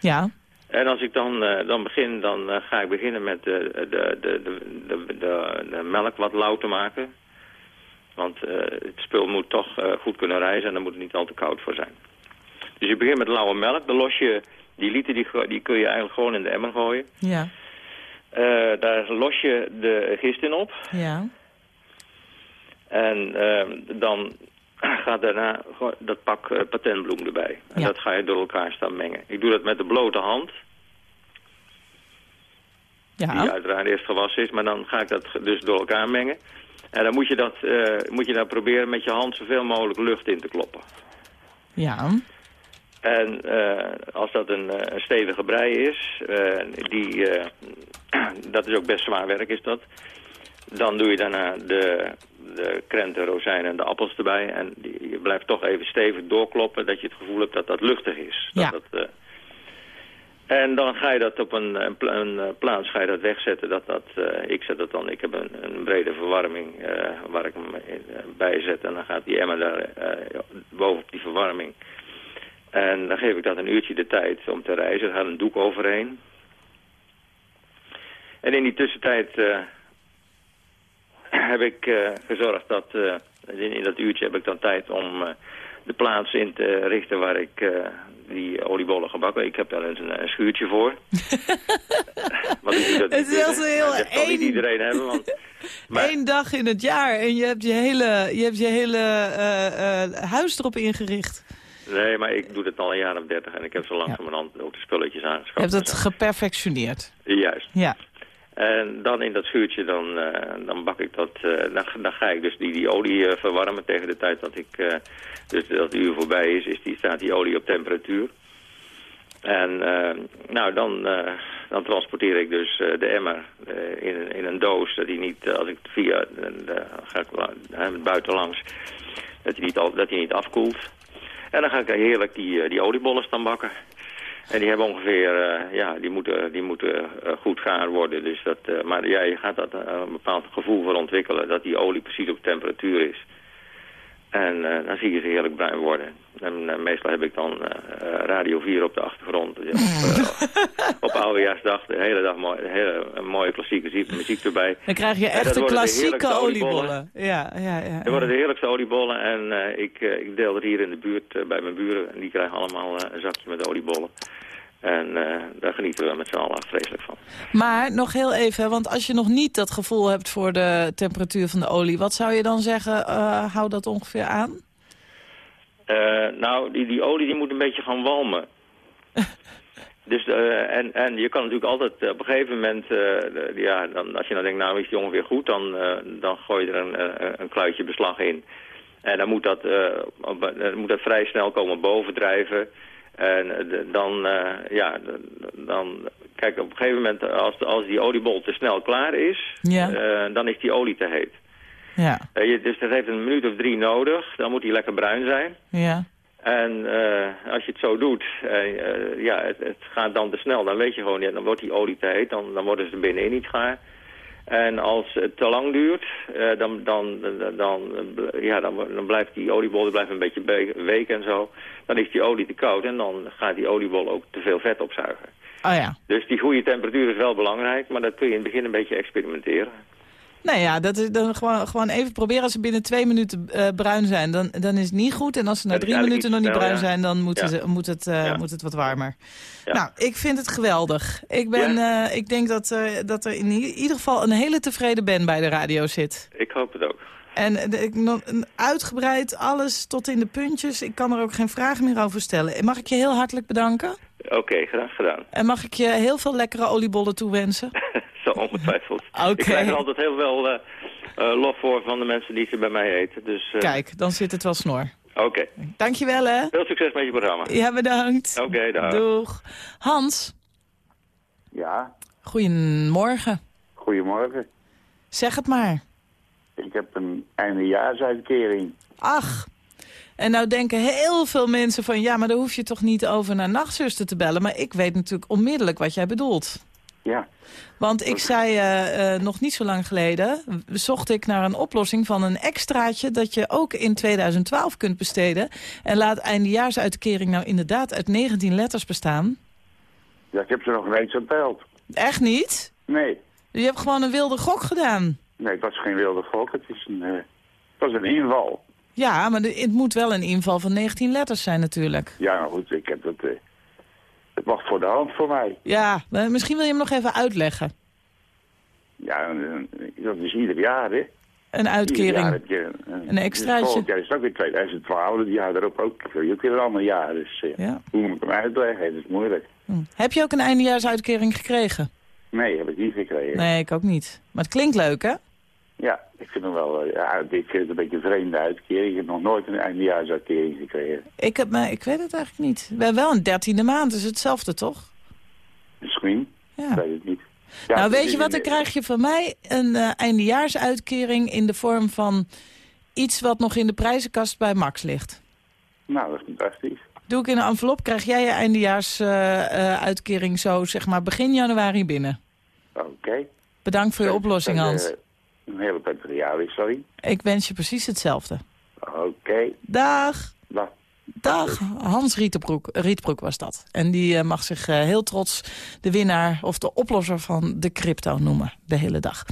Ja. En als ik dan, eh, dan begin, dan eh, ga ik beginnen met de, de, de, de, de, melk wat lauw te maken. Want eh, het spul moet toch goed kunnen rijzen en daar moet het niet al te koud voor zijn. Dus je begint met lauwe melk, dan los je die liter, die, die kun je eigenlijk gewoon in de emmer gooien. Ja. Daar los je de gist in op. Ja. En dan gaat daarna gewoon dat pak eh, patentbloem erbij. En Ja. dat ga je door elkaar staan mengen. Ik doe dat met de blote hand, die Ja, uiteraard eerst gewassen is. Maar dan ga ik dat dus door elkaar mengen. En dan moet je, dat, eh, moet je dan proberen met je hand zoveel mogelijk lucht in te kloppen. ja. En eh, als dat een, een stevige brei is, die, <clears throat> dat is ook best zwaar werk is dat. Dan doe je daarna de, de krenten, rozijnen en de appels erbij. En die, je blijft toch even stevig doorkloppen, dat je het gevoel hebt dat dat luchtig is. Dat Ja. dat, eh, en dan ga je dat op een, een, een, eh, plaats ga je dat wegzetten. Dat dat, eh, ik zet dat dan, ik heb een, een brede verwarming waar ik hem bij zet. En dan gaat die emmer daar bovenop die verwarming. En dan geef ik dat een uurtje de tijd om te reizen. Er gaat een doek overheen. En in die tussentijd heb ik eh, gezorgd dat... eh, in, in dat uurtje heb ik dan tijd om eh, de plaats in te richten waar ik die oliebollen ga bakken. Ik heb daar een, een schuurtje voor. Want ik doe dat Het is wel zo heel Dat kan niet iedereen hebben, want... <laughs> Maar, Eén dag in het jaar en je hebt je hele, je hebt je hele huis erop ingericht. nee, maar ik doe dat al een jaar of dertig en ik heb zo langzamerhand ook de spulletjes Je aangeschaft. hebt en het geperfectioneerd. Juist. Ja, En dan in dat schuurtje, dan, eh, dan bak ik dat, eh, dan, dan ga ik dus die, die olie eh, verwarmen tegen de tijd dat ik, dus dat uur voorbij is, is die, staat die olie op temperatuur. En nou, dan, dan transporteer ik dus de emmer in, in een doos, dat hij niet, als ik via, ga ik la- hè, buitenlangs, dat hij niet, dat hij niet afkoelt. En dan ga ik heerlijk die, die oliebollen staan bakken. En die hebben ongeveer, eh, ja, die moeten, die moeten eh, goed gaar worden. Dus dat, eh, maar ja, je gaat dat een bepaald gevoel voor ontwikkelen, dat die olie precies op temperatuur is. En eh, dan zie je ze heerlijk bruin worden. En eh, meestal heb ik dan eh, Radio 4 op de achtergrond. Dus op, <laughs> op oudejaarsdag de hele dag mooi, hele, een mooie klassieke muziek, erbij. dan krijg je echte klassieke oliebollen. Ja, ja, ja. Dat worden de heerlijkste oliebollen en ik, ik deel er hier in de buurt bij mijn buren. En die krijgen allemaal een zakje met oliebollen. En eh, daar genieten we met z'n allen vreselijk van. Maar nog heel even, want als je nog niet dat gevoel hebt voor de temperatuur van de olie... wat zou je dan zeggen, eh, hou dat ongeveer aan? Eh, nou, die, die olie die moet een beetje gaan walmen. <laughs> dus, en, en je kan natuurlijk altijd op een gegeven moment, de- ja, dan, als je dan denkt, nou is die ongeveer goed, dan, dan gooi je er een, een, een kluitje beslag in. En dan moet dat, moet dat vrij snel komen bovendrijven. En eh, dan, eh, ja, dan, kijk, op een gegeven moment, als, als die oliebol te snel klaar is, Ja. eh, dan is die olie te heet. Ja, je, dus dat heeft een minuut of drie nodig, dan moet die lekker bruin zijn. ja. En als je het zo doet, ja, het, het gaat dan te snel. Dan weet je gewoon, ja, dan wordt die olie te heet, dan, dan worden ze er binnenin niet gaar. En als het te lang duurt, eh, dan, dan, dan, ja, dan, dan blijft die oliebol die blijft een beetje be- week en zo. Dan is die olie te koud en dan gaat die oliebol ook te veel vet opzuigen. Oh ja. Dus die goede temperatuur is wel belangrijk, maar dat kun je in het begin een beetje experimenteren. Nou ja, dat is dan gewoon, gewoon even proberen. Als ze binnen twee minuten eh, bruin zijn, dan, dan is het niet goed. En als ze na drie minuten nog niet bruin zijn, dan moeten Ja. ze, moet, het, eh, Ja. moet het wat warmer. Nou, ik vind het geweldig. Ik, ben, eh, ik denk dat, dat er in ieder geval een hele tevreden Ben bij de radio zit. Ik hoop het ook. En de- ik, uitgebreid, alles tot in de puntjes. Ik kan er ook geen vragen meer over stellen. Mag ik je heel hartelijk bedanken? Oké, graag gedaan. En mag ik je heel veel lekkere oliebollen toewensen? <laughs> Zo ongetwijfeld. Oké. Ik krijg er altijd heel veel eh, eh, lof voor van de mensen die ze bij mij eten. Dus eh, Kijk, dan zit het wel snor. oké. Dankjewel hè. Veel succes met je programma. Ja, bedankt. Oké, dag. Doeg. Hans, Ja, goedemorgen. goedemorgen. Zeg het maar. Ik heb een eindejaarsuitkering. Ach. En nou denken heel veel mensen van... ja, maar daar hoef je toch niet over naar nachtzuster te bellen. Maar ik weet natuurlijk onmiddellijk wat jij bedoelt. Ja, Want ik zei eh, eh, nog niet zo lang geleden... zocht ik naar een oplossing van een extraatje... dat je ook in 2012 kunt besteden. En laat eindejaarsuitkering nou inderdaad uit 19 letters bestaan. ja ik heb ze nog niet geteld. Echt niet? Nee, Je hebt gewoon een wilde gok gedaan. nee, het was geen wilde gok. Het, is een, eh, het was een inval. Ja, maar de- het moet wel een inval van 19 letters zijn natuurlijk. Ja, nou goed, ik heb het... eh, het lag voor de hand voor mij. Ja, maar misschien wil je hem nog even uitleggen. Ja, eh, dat is ieder jaar, hè. Een uitkering. Ieder jaar heb je een, Een extraatje. Jaar is het ook weer 2012, het jaar erop ook. Je ook weer een ander jaar. Dus eh, Ja. hoe moet ik hem uitleggen? Dat is moeilijk. Hm. Heb je ook een eindejaarsuitkering gekregen? Nee, heb ik niet gekregen. Nee, ik ook niet. Maar het klinkt leuk, hè? Ja, ik vind hem wel, eh, ja, ik vind het een beetje een vreemde uitkering. Ik heb nog nooit een eindejaarsuitkering gekregen. Ik, heb, me- ik weet het eigenlijk niet. We hebben wel een dertiende maand, is hetzelfde, toch? Misschien, Ja. ik weet het niet. Ja, nou, weet je wat, dan krijg je van mij een eh, eindejaarsuitkering in de vorm van iets wat nog in de prijzenkast bij Max ligt. Nou, dat is fantastisch. Doe ik in een envelop, krijg jij je eindejaarsuitkering zo, zeg maar, begin januari binnen. Oké. Bedankt voor je oplossing, Hans. Een hele prettige jaar, sorry. Ik wens je precies hetzelfde. Oké. Dag! Nou, Dag, Hans Rietbroek, Rietbroek was dat. En die eh, mag zich eh, heel trots de winnaar of de oplosser van de crypto noemen. De hele dag.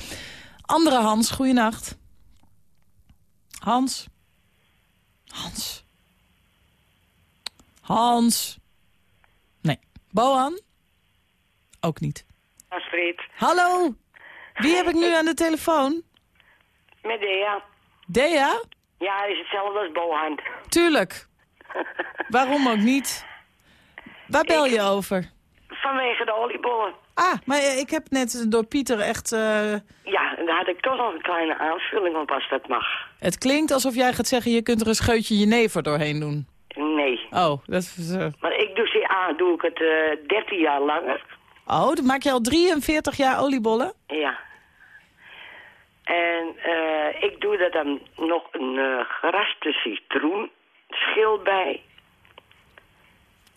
Andere Hans, goeienacht. Hans? Hans? Hans? Nee. Boan? Ook niet. Astrid, Hallo? Wie heb ik nu aan de telefoon? met Dea. Dea? Ja, is hetzelfde als Bohan. Tuurlijk. <laughs> Waarom ook niet? Waar bel je over? Vanwege de oliebollen. Ah, maar eh, ik heb net door Pieter echt... eh, Ja, daar had ik toch nog een kleine aanvulling op als dat mag. het klinkt alsof jij gaat zeggen... je kunt er een scheutje jenever doorheen doen. Nee. Oh, dat is... eh, Maar ik doe ze aan, doe ik het eh 13 jaar langer. Oh, dan maak je al 43 jaar oliebollen? Ja. En eh, ik doe er dan nog een eh geraste citroen schil bij.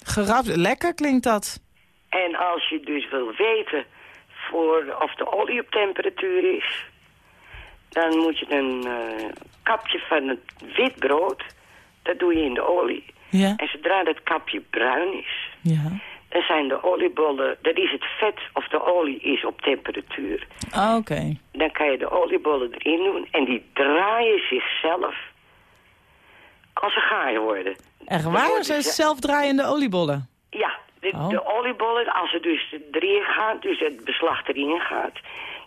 Gerap, lekker klinkt dat. En als je dus wil weten voor of de olie op temperatuur is... dan moet je een eh, kapje van het wit brood... dat doe je in de olie. Ja. En zodra dat kapje bruin is... Ja. Dan zijn de oliebollen... dat is het vet of de olie is op temperatuur. Ah, Oké. Dan kan je de oliebollen erin doen... en die draaien zichzelf als ze gaar worden. Echt waar? Zijn ze- zelfdraaiende oliebollen? ja, de, Oh. de oliebollen, als ze dus erin gaan, dus het beslag erin gaat,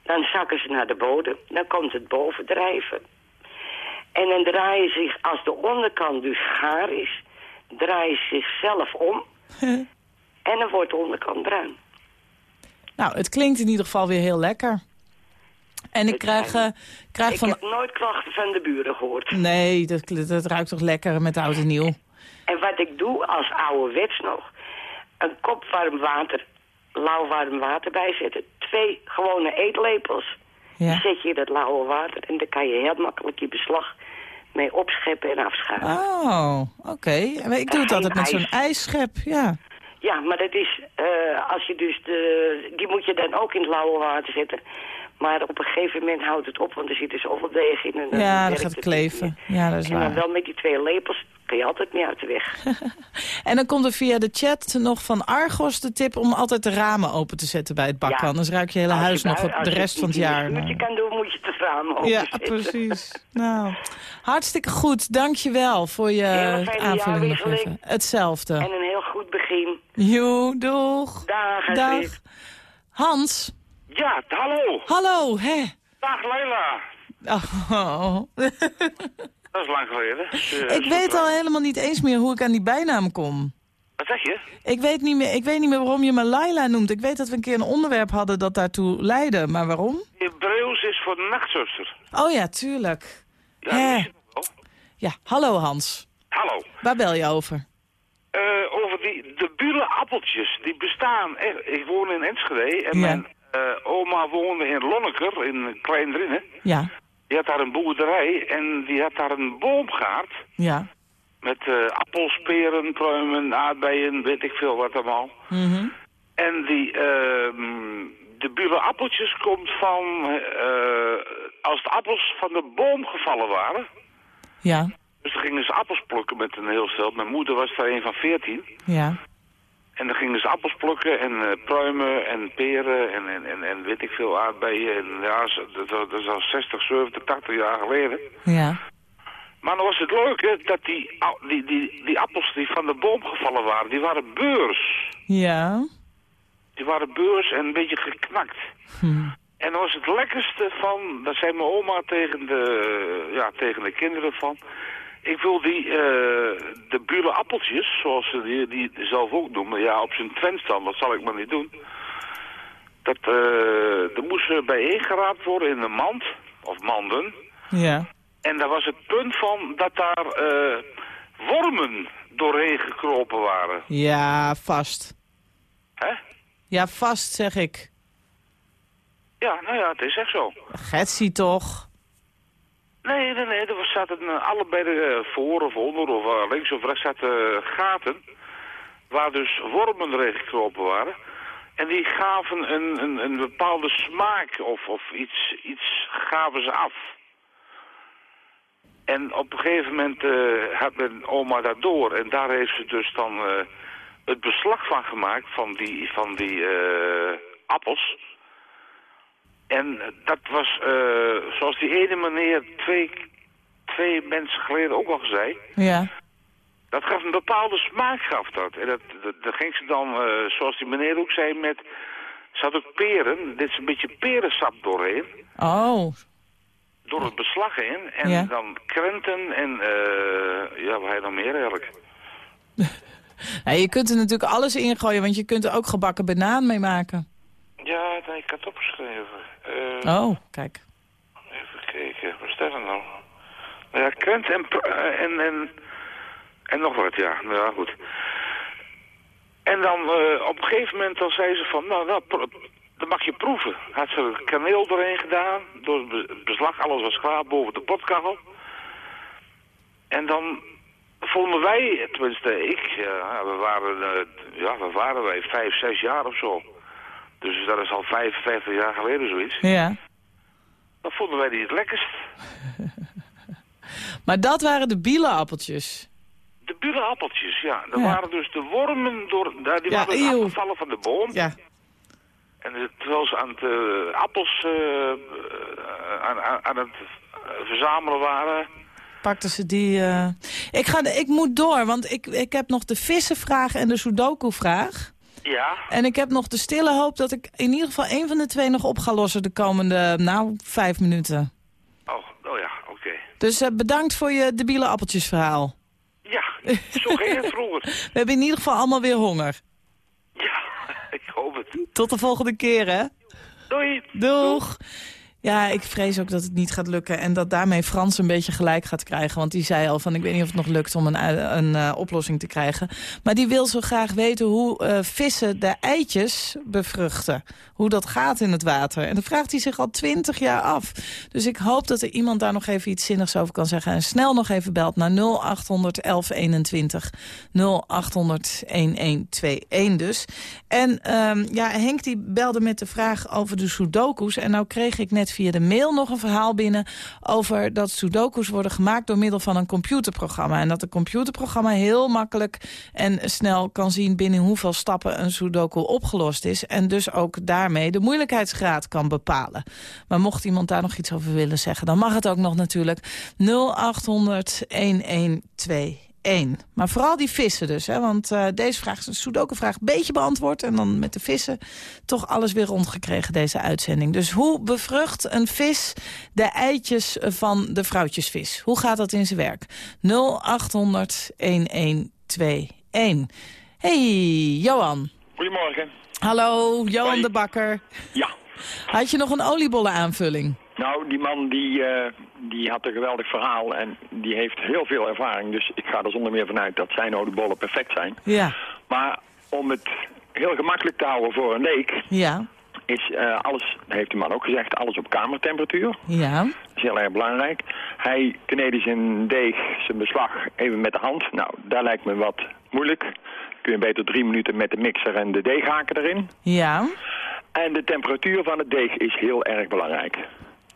dan zakken ze naar de bodem. Dan komt het bovendrijven. En dan draaien ze zich, als de onderkant dus gaar is, draaien ze zichzelf om. <laughs> en dan wordt de onderkant bruin. Nou, het klinkt in ieder geval weer heel lekker. En ik krijg, eh, krijg Ik van... heb nooit klachten van de buren gehoord. Nee, dat, dat ruikt toch lekker met oud en nieuw. En wat ik doe als ouderwets nog, een kop warm water, lauw warm water bijzetten. Twee gewone eetlepels. Ja. zet je dat lauwe water en dan kan je heel makkelijk je beslag mee opscheppen en afschuiven. Oh, oké. Ik doe het altijd met zo'n ijs. ijsschep, ja. Ja, maar dat is, eh, als je dus de, die moet je dan ook in het lauwe water zetten. Maar op een gegeven moment houdt het op, want er zit dus zoveel deeg in. En dan Ja, dan werkt gaat het kleven. meer. Ja, dat is En dan waar. wel met die twee lepels kun je altijd mee uit de weg. <laughs> En dan komt er via de chat nog van Argos de tip om altijd de ramen open te zetten bij het bakken. Ja. Anders ruik je hele Als je huis nog als de je rest van het jaar. schuurtje naar. kan doen, moet je het raam Ja, openzetten. precies. <laughs> Nou, hartstikke goed. Dank je wel voor je aanvulling nog jaarwisseling. even. Hetzelfde. En een heel goed begin. Jo, doeg. Dag, Dag. Hans. Ja, hallo. Hallo, hè. Dag Leila. Oh. <laughs> Dat is lang geleden. Ik weet al helemaal niet eens meer hoe ik aan die bijnaam kom. Wat zeg je? Ik weet, niet meer, ik weet niet meer waarom je me Laila noemt. Ik weet dat we een keer een onderwerp hadden dat daartoe leidde. Maar waarom? Hebreeuws is voor de nachtzuster. Oh ja, tuurlijk. Ja. Ja, hallo Hans. Hallo. Waar bel je over? Eh, over die, de buren appeltjes, die bestaan echt. Ik woon in Enschede en Ja. mijn eh, oma woonde in Lonneker, in Klein Drinnen. Ja, Die had daar een boerderij en die had daar een boomgaard. ja. Met eh, appels, peren, pruimen, aardbeien, weet ik veel wat allemaal. Mhm. En die, ehm de appeltjes komt van, eh, als de appels van de boom gevallen waren. Ja, Dus dan gingen ze appels plukken met een heel stel. Mijn moeder was daar een van veertien. ja. En dan gingen ze appels plukken en eh, pruimen en peren en, en, en, en weet ik veel aardbeien. En ja, dat, dat dat is al 60, 70, 80 jaar geleden. Ja. Maar dan was het leuke dat die, die, die, die appels die van de boom gevallen waren, die waren beurs. Ja. Die waren beurs en een beetje geknakt. Hm. En dat was het lekkerste van, dat zei mijn oma tegen de, ja, tegen de kinderen van... Ik wil die, eh de bule appeltjes, zoals ze die, die zelf ook noemen, ja, op zijn dan, dat zal ik maar niet doen. Dat, eh dat moesten bijeengeraapt worden in een mand, of manden. Ja. En daar was het punt van dat daar eh, wormen doorheen gekropen waren. Ja, vast. Hè? Ja, vast, zeg ik. Ja, nou ja, het is echt zo. Getsie toch? Nee, nee, nee, er zaten uh, allebei de, uh, voor of onder of uh, links of rechts zaten gaten. Waar dus wormen doorheen gekropen waren. En die gaven een, een, een bepaalde smaak of, of iets, iets gaven ze af. En op een gegeven moment uh, had mijn oma dat door. En daar heeft ze dus dan het beslag van gemaakt van die, van die appels. En dat was, zoals die ene meneer twee, twee mensen geleden ook al zei... Ja. Dat gaf een bepaalde smaak, gaf dat. En dat, dat, dat ging ze dan, zoals die meneer ook zei, met... Ze had ook peren, dit is een beetje perensap doorheen. Oh, door het beslag heen. En Ja. dan krenten en uh, ja, wat hij dan meer eigenlijk. <laughs> Je kunt er natuurlijk alles in gooien, want je kunt er ook gebakken banaan mee maken. Ja, nee, ik had het opgeschreven. Uh, Oh, kijk. Even kijken, wat staat er nou? Nou ja, krent en, eh, en, en, en nog wat, ja. Nou ja, goed. En dan uh, op een gegeven moment dan zei ze van, nou, nou dat mag je proeven. Had ze er kaneel doorheen gedaan, door het be- beslag, alles was klaar boven de potkachel. En dan vonden wij, tenminste ik, ja, we waren, uh, ja, we waren wij vijf, zes jaar of zo. Dus dat is al 55 jaar geleden zoiets. Ja. Dan vonden wij die het lekkerst. <laughs> Maar dat waren de bielenappeltjes. De burenappeltjes, ja. Dat Ja. waren dus de wormen door, daar- die Ja, waren eeuw. afgevallen van de boom. Ja. En terwijl ze aan het eh, appels eh, eh, aan, aan, aan het verzamelen waren. Pakten ze die... Ik, ga, ik moet door, want ik, ik heb nog de vissenvraag en de sudoku-vraag. Ja. En ik heb nog de stille hoop dat ik in ieder geval één van de twee nog op ga lossen de komende, nou, vijf minuten. Oh, oh ja, oké. Dus eh, bedankt voor je debiele appeltjesverhaal. Ja, zo ging het vroeger. <laughs> We hebben in ieder geval allemaal weer honger. <laughs> Ik hoop het. Tot de volgende keer, hè? Doei. Doeg. Ja, ik vrees ook dat het niet gaat lukken. En dat daarmee Frans een beetje gelijk gaat krijgen. Want die zei al van, ik weet niet of het nog lukt om een, ui- een eh, oplossing te krijgen. Maar die wil zo graag weten hoe eh, vissen de eitjes bevruchten. Hoe dat gaat in het water. En dat vraagt hij zich al twintig jaar af. Dus ik hoop dat er iemand daar nog even iets zinnigs over kan zeggen. En snel nog even belt naar 0800 1121. 0800 1121 dus. En ehm, ja, Henk die belde met de vraag over de sudokus. En nou kreeg ik net via de mail nog een verhaal binnen... over dat sudokus worden gemaakt door middel van een computerprogramma. En dat een computerprogramma heel makkelijk en snel kan zien... binnen hoeveel stappen een sudoku opgelost is. En dus ook daarmee de moeilijkheidsgraad kan bepalen. Maar mocht iemand daar nog iets over willen zeggen... dan mag het ook nog natuurlijk 0800 1121. Maar vooral die vissen dus. Hè? Want eh, deze vraag is een Sudoku-vraag een beetje beantwoord. En dan met de vissen toch alles weer rondgekregen, deze uitzending. Dus hoe bevrucht een vis de eitjes van de vrouwtjesvis? Hoe gaat dat in zijn werk? 0800 1121. Hey, Johan. Goedemorgen. Hallo, Johan de Bakker. Ja. Had je nog een oliebollen aanvulling? Nou, die man die, eh, die had een geweldig verhaal en die heeft heel veel ervaring. Dus ik ga er zonder meer vanuit dat zijn oliebollen perfect zijn. Ja. Maar om het heel gemakkelijk te houden voor een leek... Ja. is eh, alles, heeft die man ook gezegd, alles op kamertemperatuur. Ja. Dat is heel erg belangrijk. Hij kneedde zijn deeg, zijn beslag, even met de hand. Nou, daar lijkt me wat moeilijk. Kun je beter drie minuten met de mixer en de deeghaken erin. Ja. En de temperatuur van het deeg is heel erg belangrijk.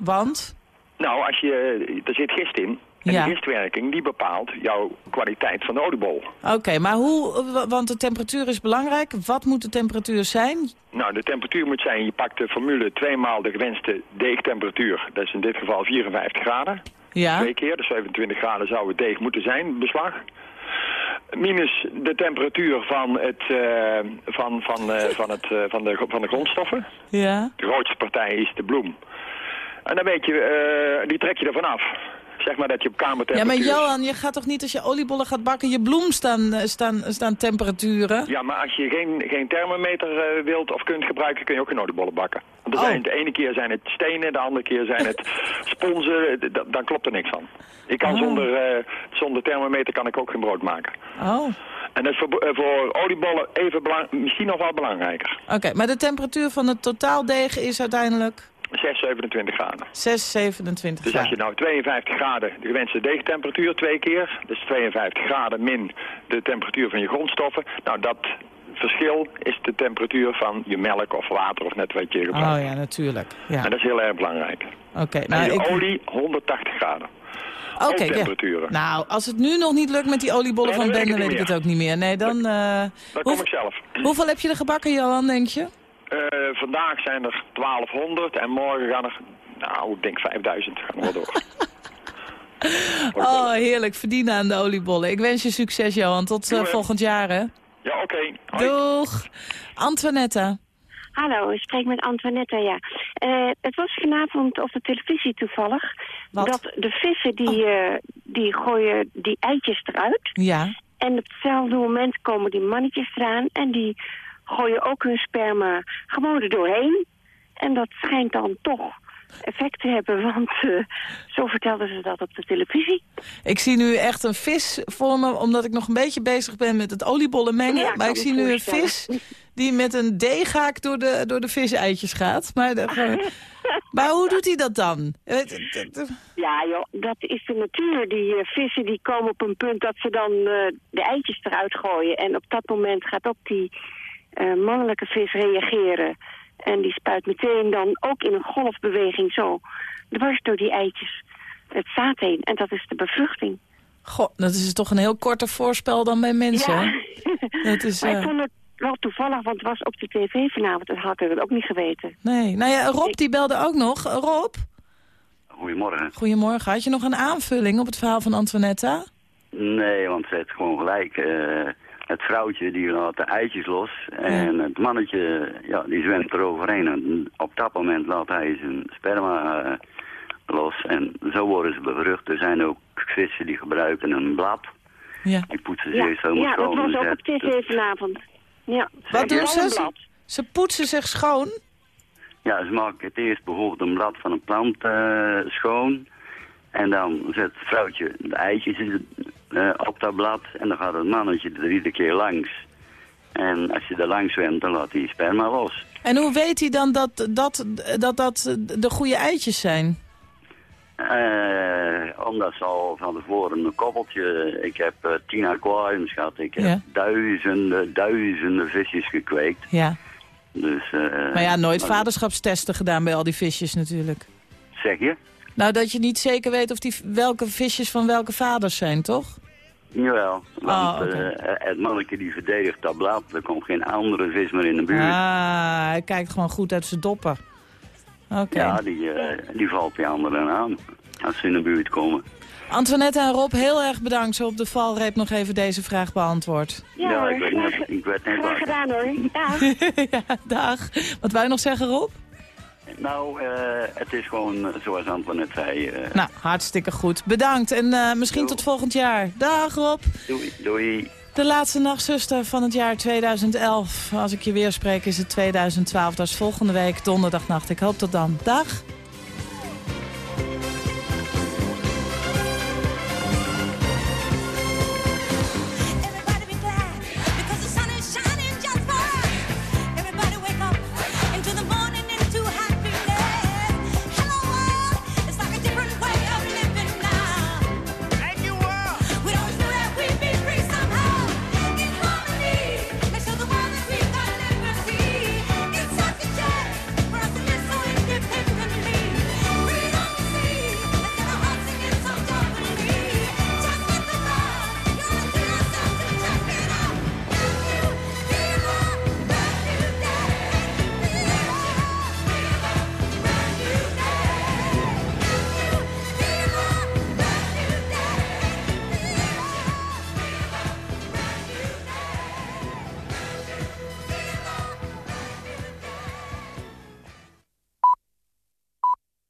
Want? Nou, als je, er zit gist in. En Ja. die gistwerking die bepaalt jouw kwaliteit van de oliebol. Oké, maar hoe, want de temperatuur is belangrijk. Wat moet de temperatuur zijn? Nou, de temperatuur moet zijn, je pakt de formule tweemaal de gewenste deegtemperatuur. Dat is in dit geval 54 graden. Ja. Twee keer, dus 27 graden zou het deeg moeten zijn, beslag. Minus de temperatuur van, het, eh, van, van, eh, van, het, eh, van, de, van de grondstoffen. Ja. De grootste partij is de bloem. En dan weet je, eh, die trek je ervan af. Zeg maar dat je op Ja, kamertemperatuur... maar Johan, je gaat toch niet als je oliebollen gaat bakken... je bloem staan, eh, staan, staan temperaturen? Ja, maar als je geen, geen thermometer eh, wilt of kunt gebruiken, kun je ook geen oliebollen bakken. Want Oh. zijn, de ene keer zijn het stenen, de andere keer zijn het <laughs> sponsen. Dan klopt er niks van. Ik kan Oh. zonder, eh, zonder thermometer kan ik ook geen brood maken. Oh, En dat is voor, voor oliebollen even belang, misschien nog wel belangrijker. oké. Maar de temperatuur van het totaaldeeg is uiteindelijk 6, 27 graden. 6, 27 Dus als je graden. nou 52 graden, de gewenste deegtemperatuur twee keer, dus 52 graden min de temperatuur van je grondstoffen, nou dat verschil is de temperatuur van je melk of water of net wat je gebruikt. Oh ja, natuurlijk. Ja. En dat is heel erg belangrijk. Oké, en nou, je ik... olie 180 graden. Oké, ja. temperaturen. Nou, als het nu nog niet lukt met die oliebollen Nee, van Ben, dan weet ik het ook niet meer. Nee, dan... eh, Dat hoe- kom ik zelf. hoeveel heb je er gebakken, Johan, denk je? Eh, vandaag zijn er 1200 en morgen gaan er, nou ik denk 5000 gaan er wel door. <laughs> Oh, heerlijk. Verdienen aan de oliebollen. Ik wens je succes, Johan. Tot eh, volgend jaar, hè. Ja, oké. Hoi. Doeg. Antoinette. Hallo, ik spreek met Antoinette, ja. Eh, het was vanavond op de televisie toevallig... Wat? Oh. dat de vissen die, eh, die gooien die eitjes eruit... Ja. en op hetzelfde moment komen die mannetjes eraan... en die gooien ook hun sperma gewoon er doorheen. En dat schijnt dan toch effect te hebben, <laughs> want eh, zo vertelden ze dat op de televisie. Ik zie nu echt een vis voor me, omdat ik nog een beetje bezig ben met het oliebollen mengen. Ja, maar ik zie nu een vis die met een deeghaak door de, door de viseitjes gaat. Maar, de- gewoon- <laughs> maar hoe doet hij dat dan? Eh, Ja, joh, dat is de natuur. Die eh, vissen die komen op een punt dat ze dan de eitjes eruit gooien. En op dat moment gaat ook die mannelijke vis reageren. En die spuit meteen dan ook in een golfbeweging zo dwars door die eitjes het zaad heen. En dat is de bevruchting. Goh, dat is toch een heel korter voorspel dan bij mensen. Ja. hè? Dat is, <laughs> maar eh, ik vond het wel toevallig, want het was op de tv vanavond. Dat had ik het ook niet geweten. Nee, nou ja, Rob die belde ook nog. Rob, Goedemorgen. goedemorgen. Had je nog een aanvulling op het verhaal van Antoinetta? Nee, want ze heeft gewoon gelijk. eh, het vrouwtje die laat de eitjes los en het mannetje ja, die zwemt eroverheen. En op dat moment laat hij zijn sperma eh, los en zo worden ze bevrucht. Er zijn ook vissen die gebruiken een blad. Ja. Die poetsen ze Ja, eerst helemaal ja dat schoon. was ook op tv vanavond. Ja. Wat doen ze? Ze poetsen zich schoon. Ja, ze maken het eerst bijvoorbeeld een blad van een plant eh, schoon. En dan zet het vrouwtje de eitjes op dat blad. En dan gaat het mannetje er iedere keer langs. En als je er langs zwemt, dan laat hij sperma los. En hoe weet hij dan dat dat, dat, dat de goede eitjes zijn? Eh, omdat ze al van tevoren een koppeltje... Ik heb eh, tien aquariums gehad. Ik heb Ja. duizenden, duizenden visjes gekweekt. Ja. Dus, eh, Maar ja, nooit vaderschapstesten gedaan bij al die visjes natuurlijk. Zeg je? Nou, dat je niet zeker weet of die, welke visjes van welke vaders zijn, toch? Jawel, want Oh, eh, het mannetje die verdedigt dat blad, er komt geen andere vis meer in de buurt. Ah, hij kijkt gewoon goed uit zijn doppen. Oké. Ja, die, eh, die valt die anderen aan als ze in de buurt komen. Antoinette en Rob, heel erg bedankt. Zo op de valreep nog even deze vraag beantwoord. Ja, ik weet net, ik weet net Graag gedaan hoor. Dag. <laughs> ja, dag. Wat wou je nog zeggen, Rob? Nou, eh, het is gewoon eh, zoals Antoinette zei. eh, Nou, hartstikke goed. Bedankt en misschien tot volgend jaar. Dag, Rob. Doei, doei. De laatste nachtzuster van het jaar 2011. Als ik je weer spreek is het 2012. Dat is volgende week donderdagnacht. Ik hoop tot dan. Dag.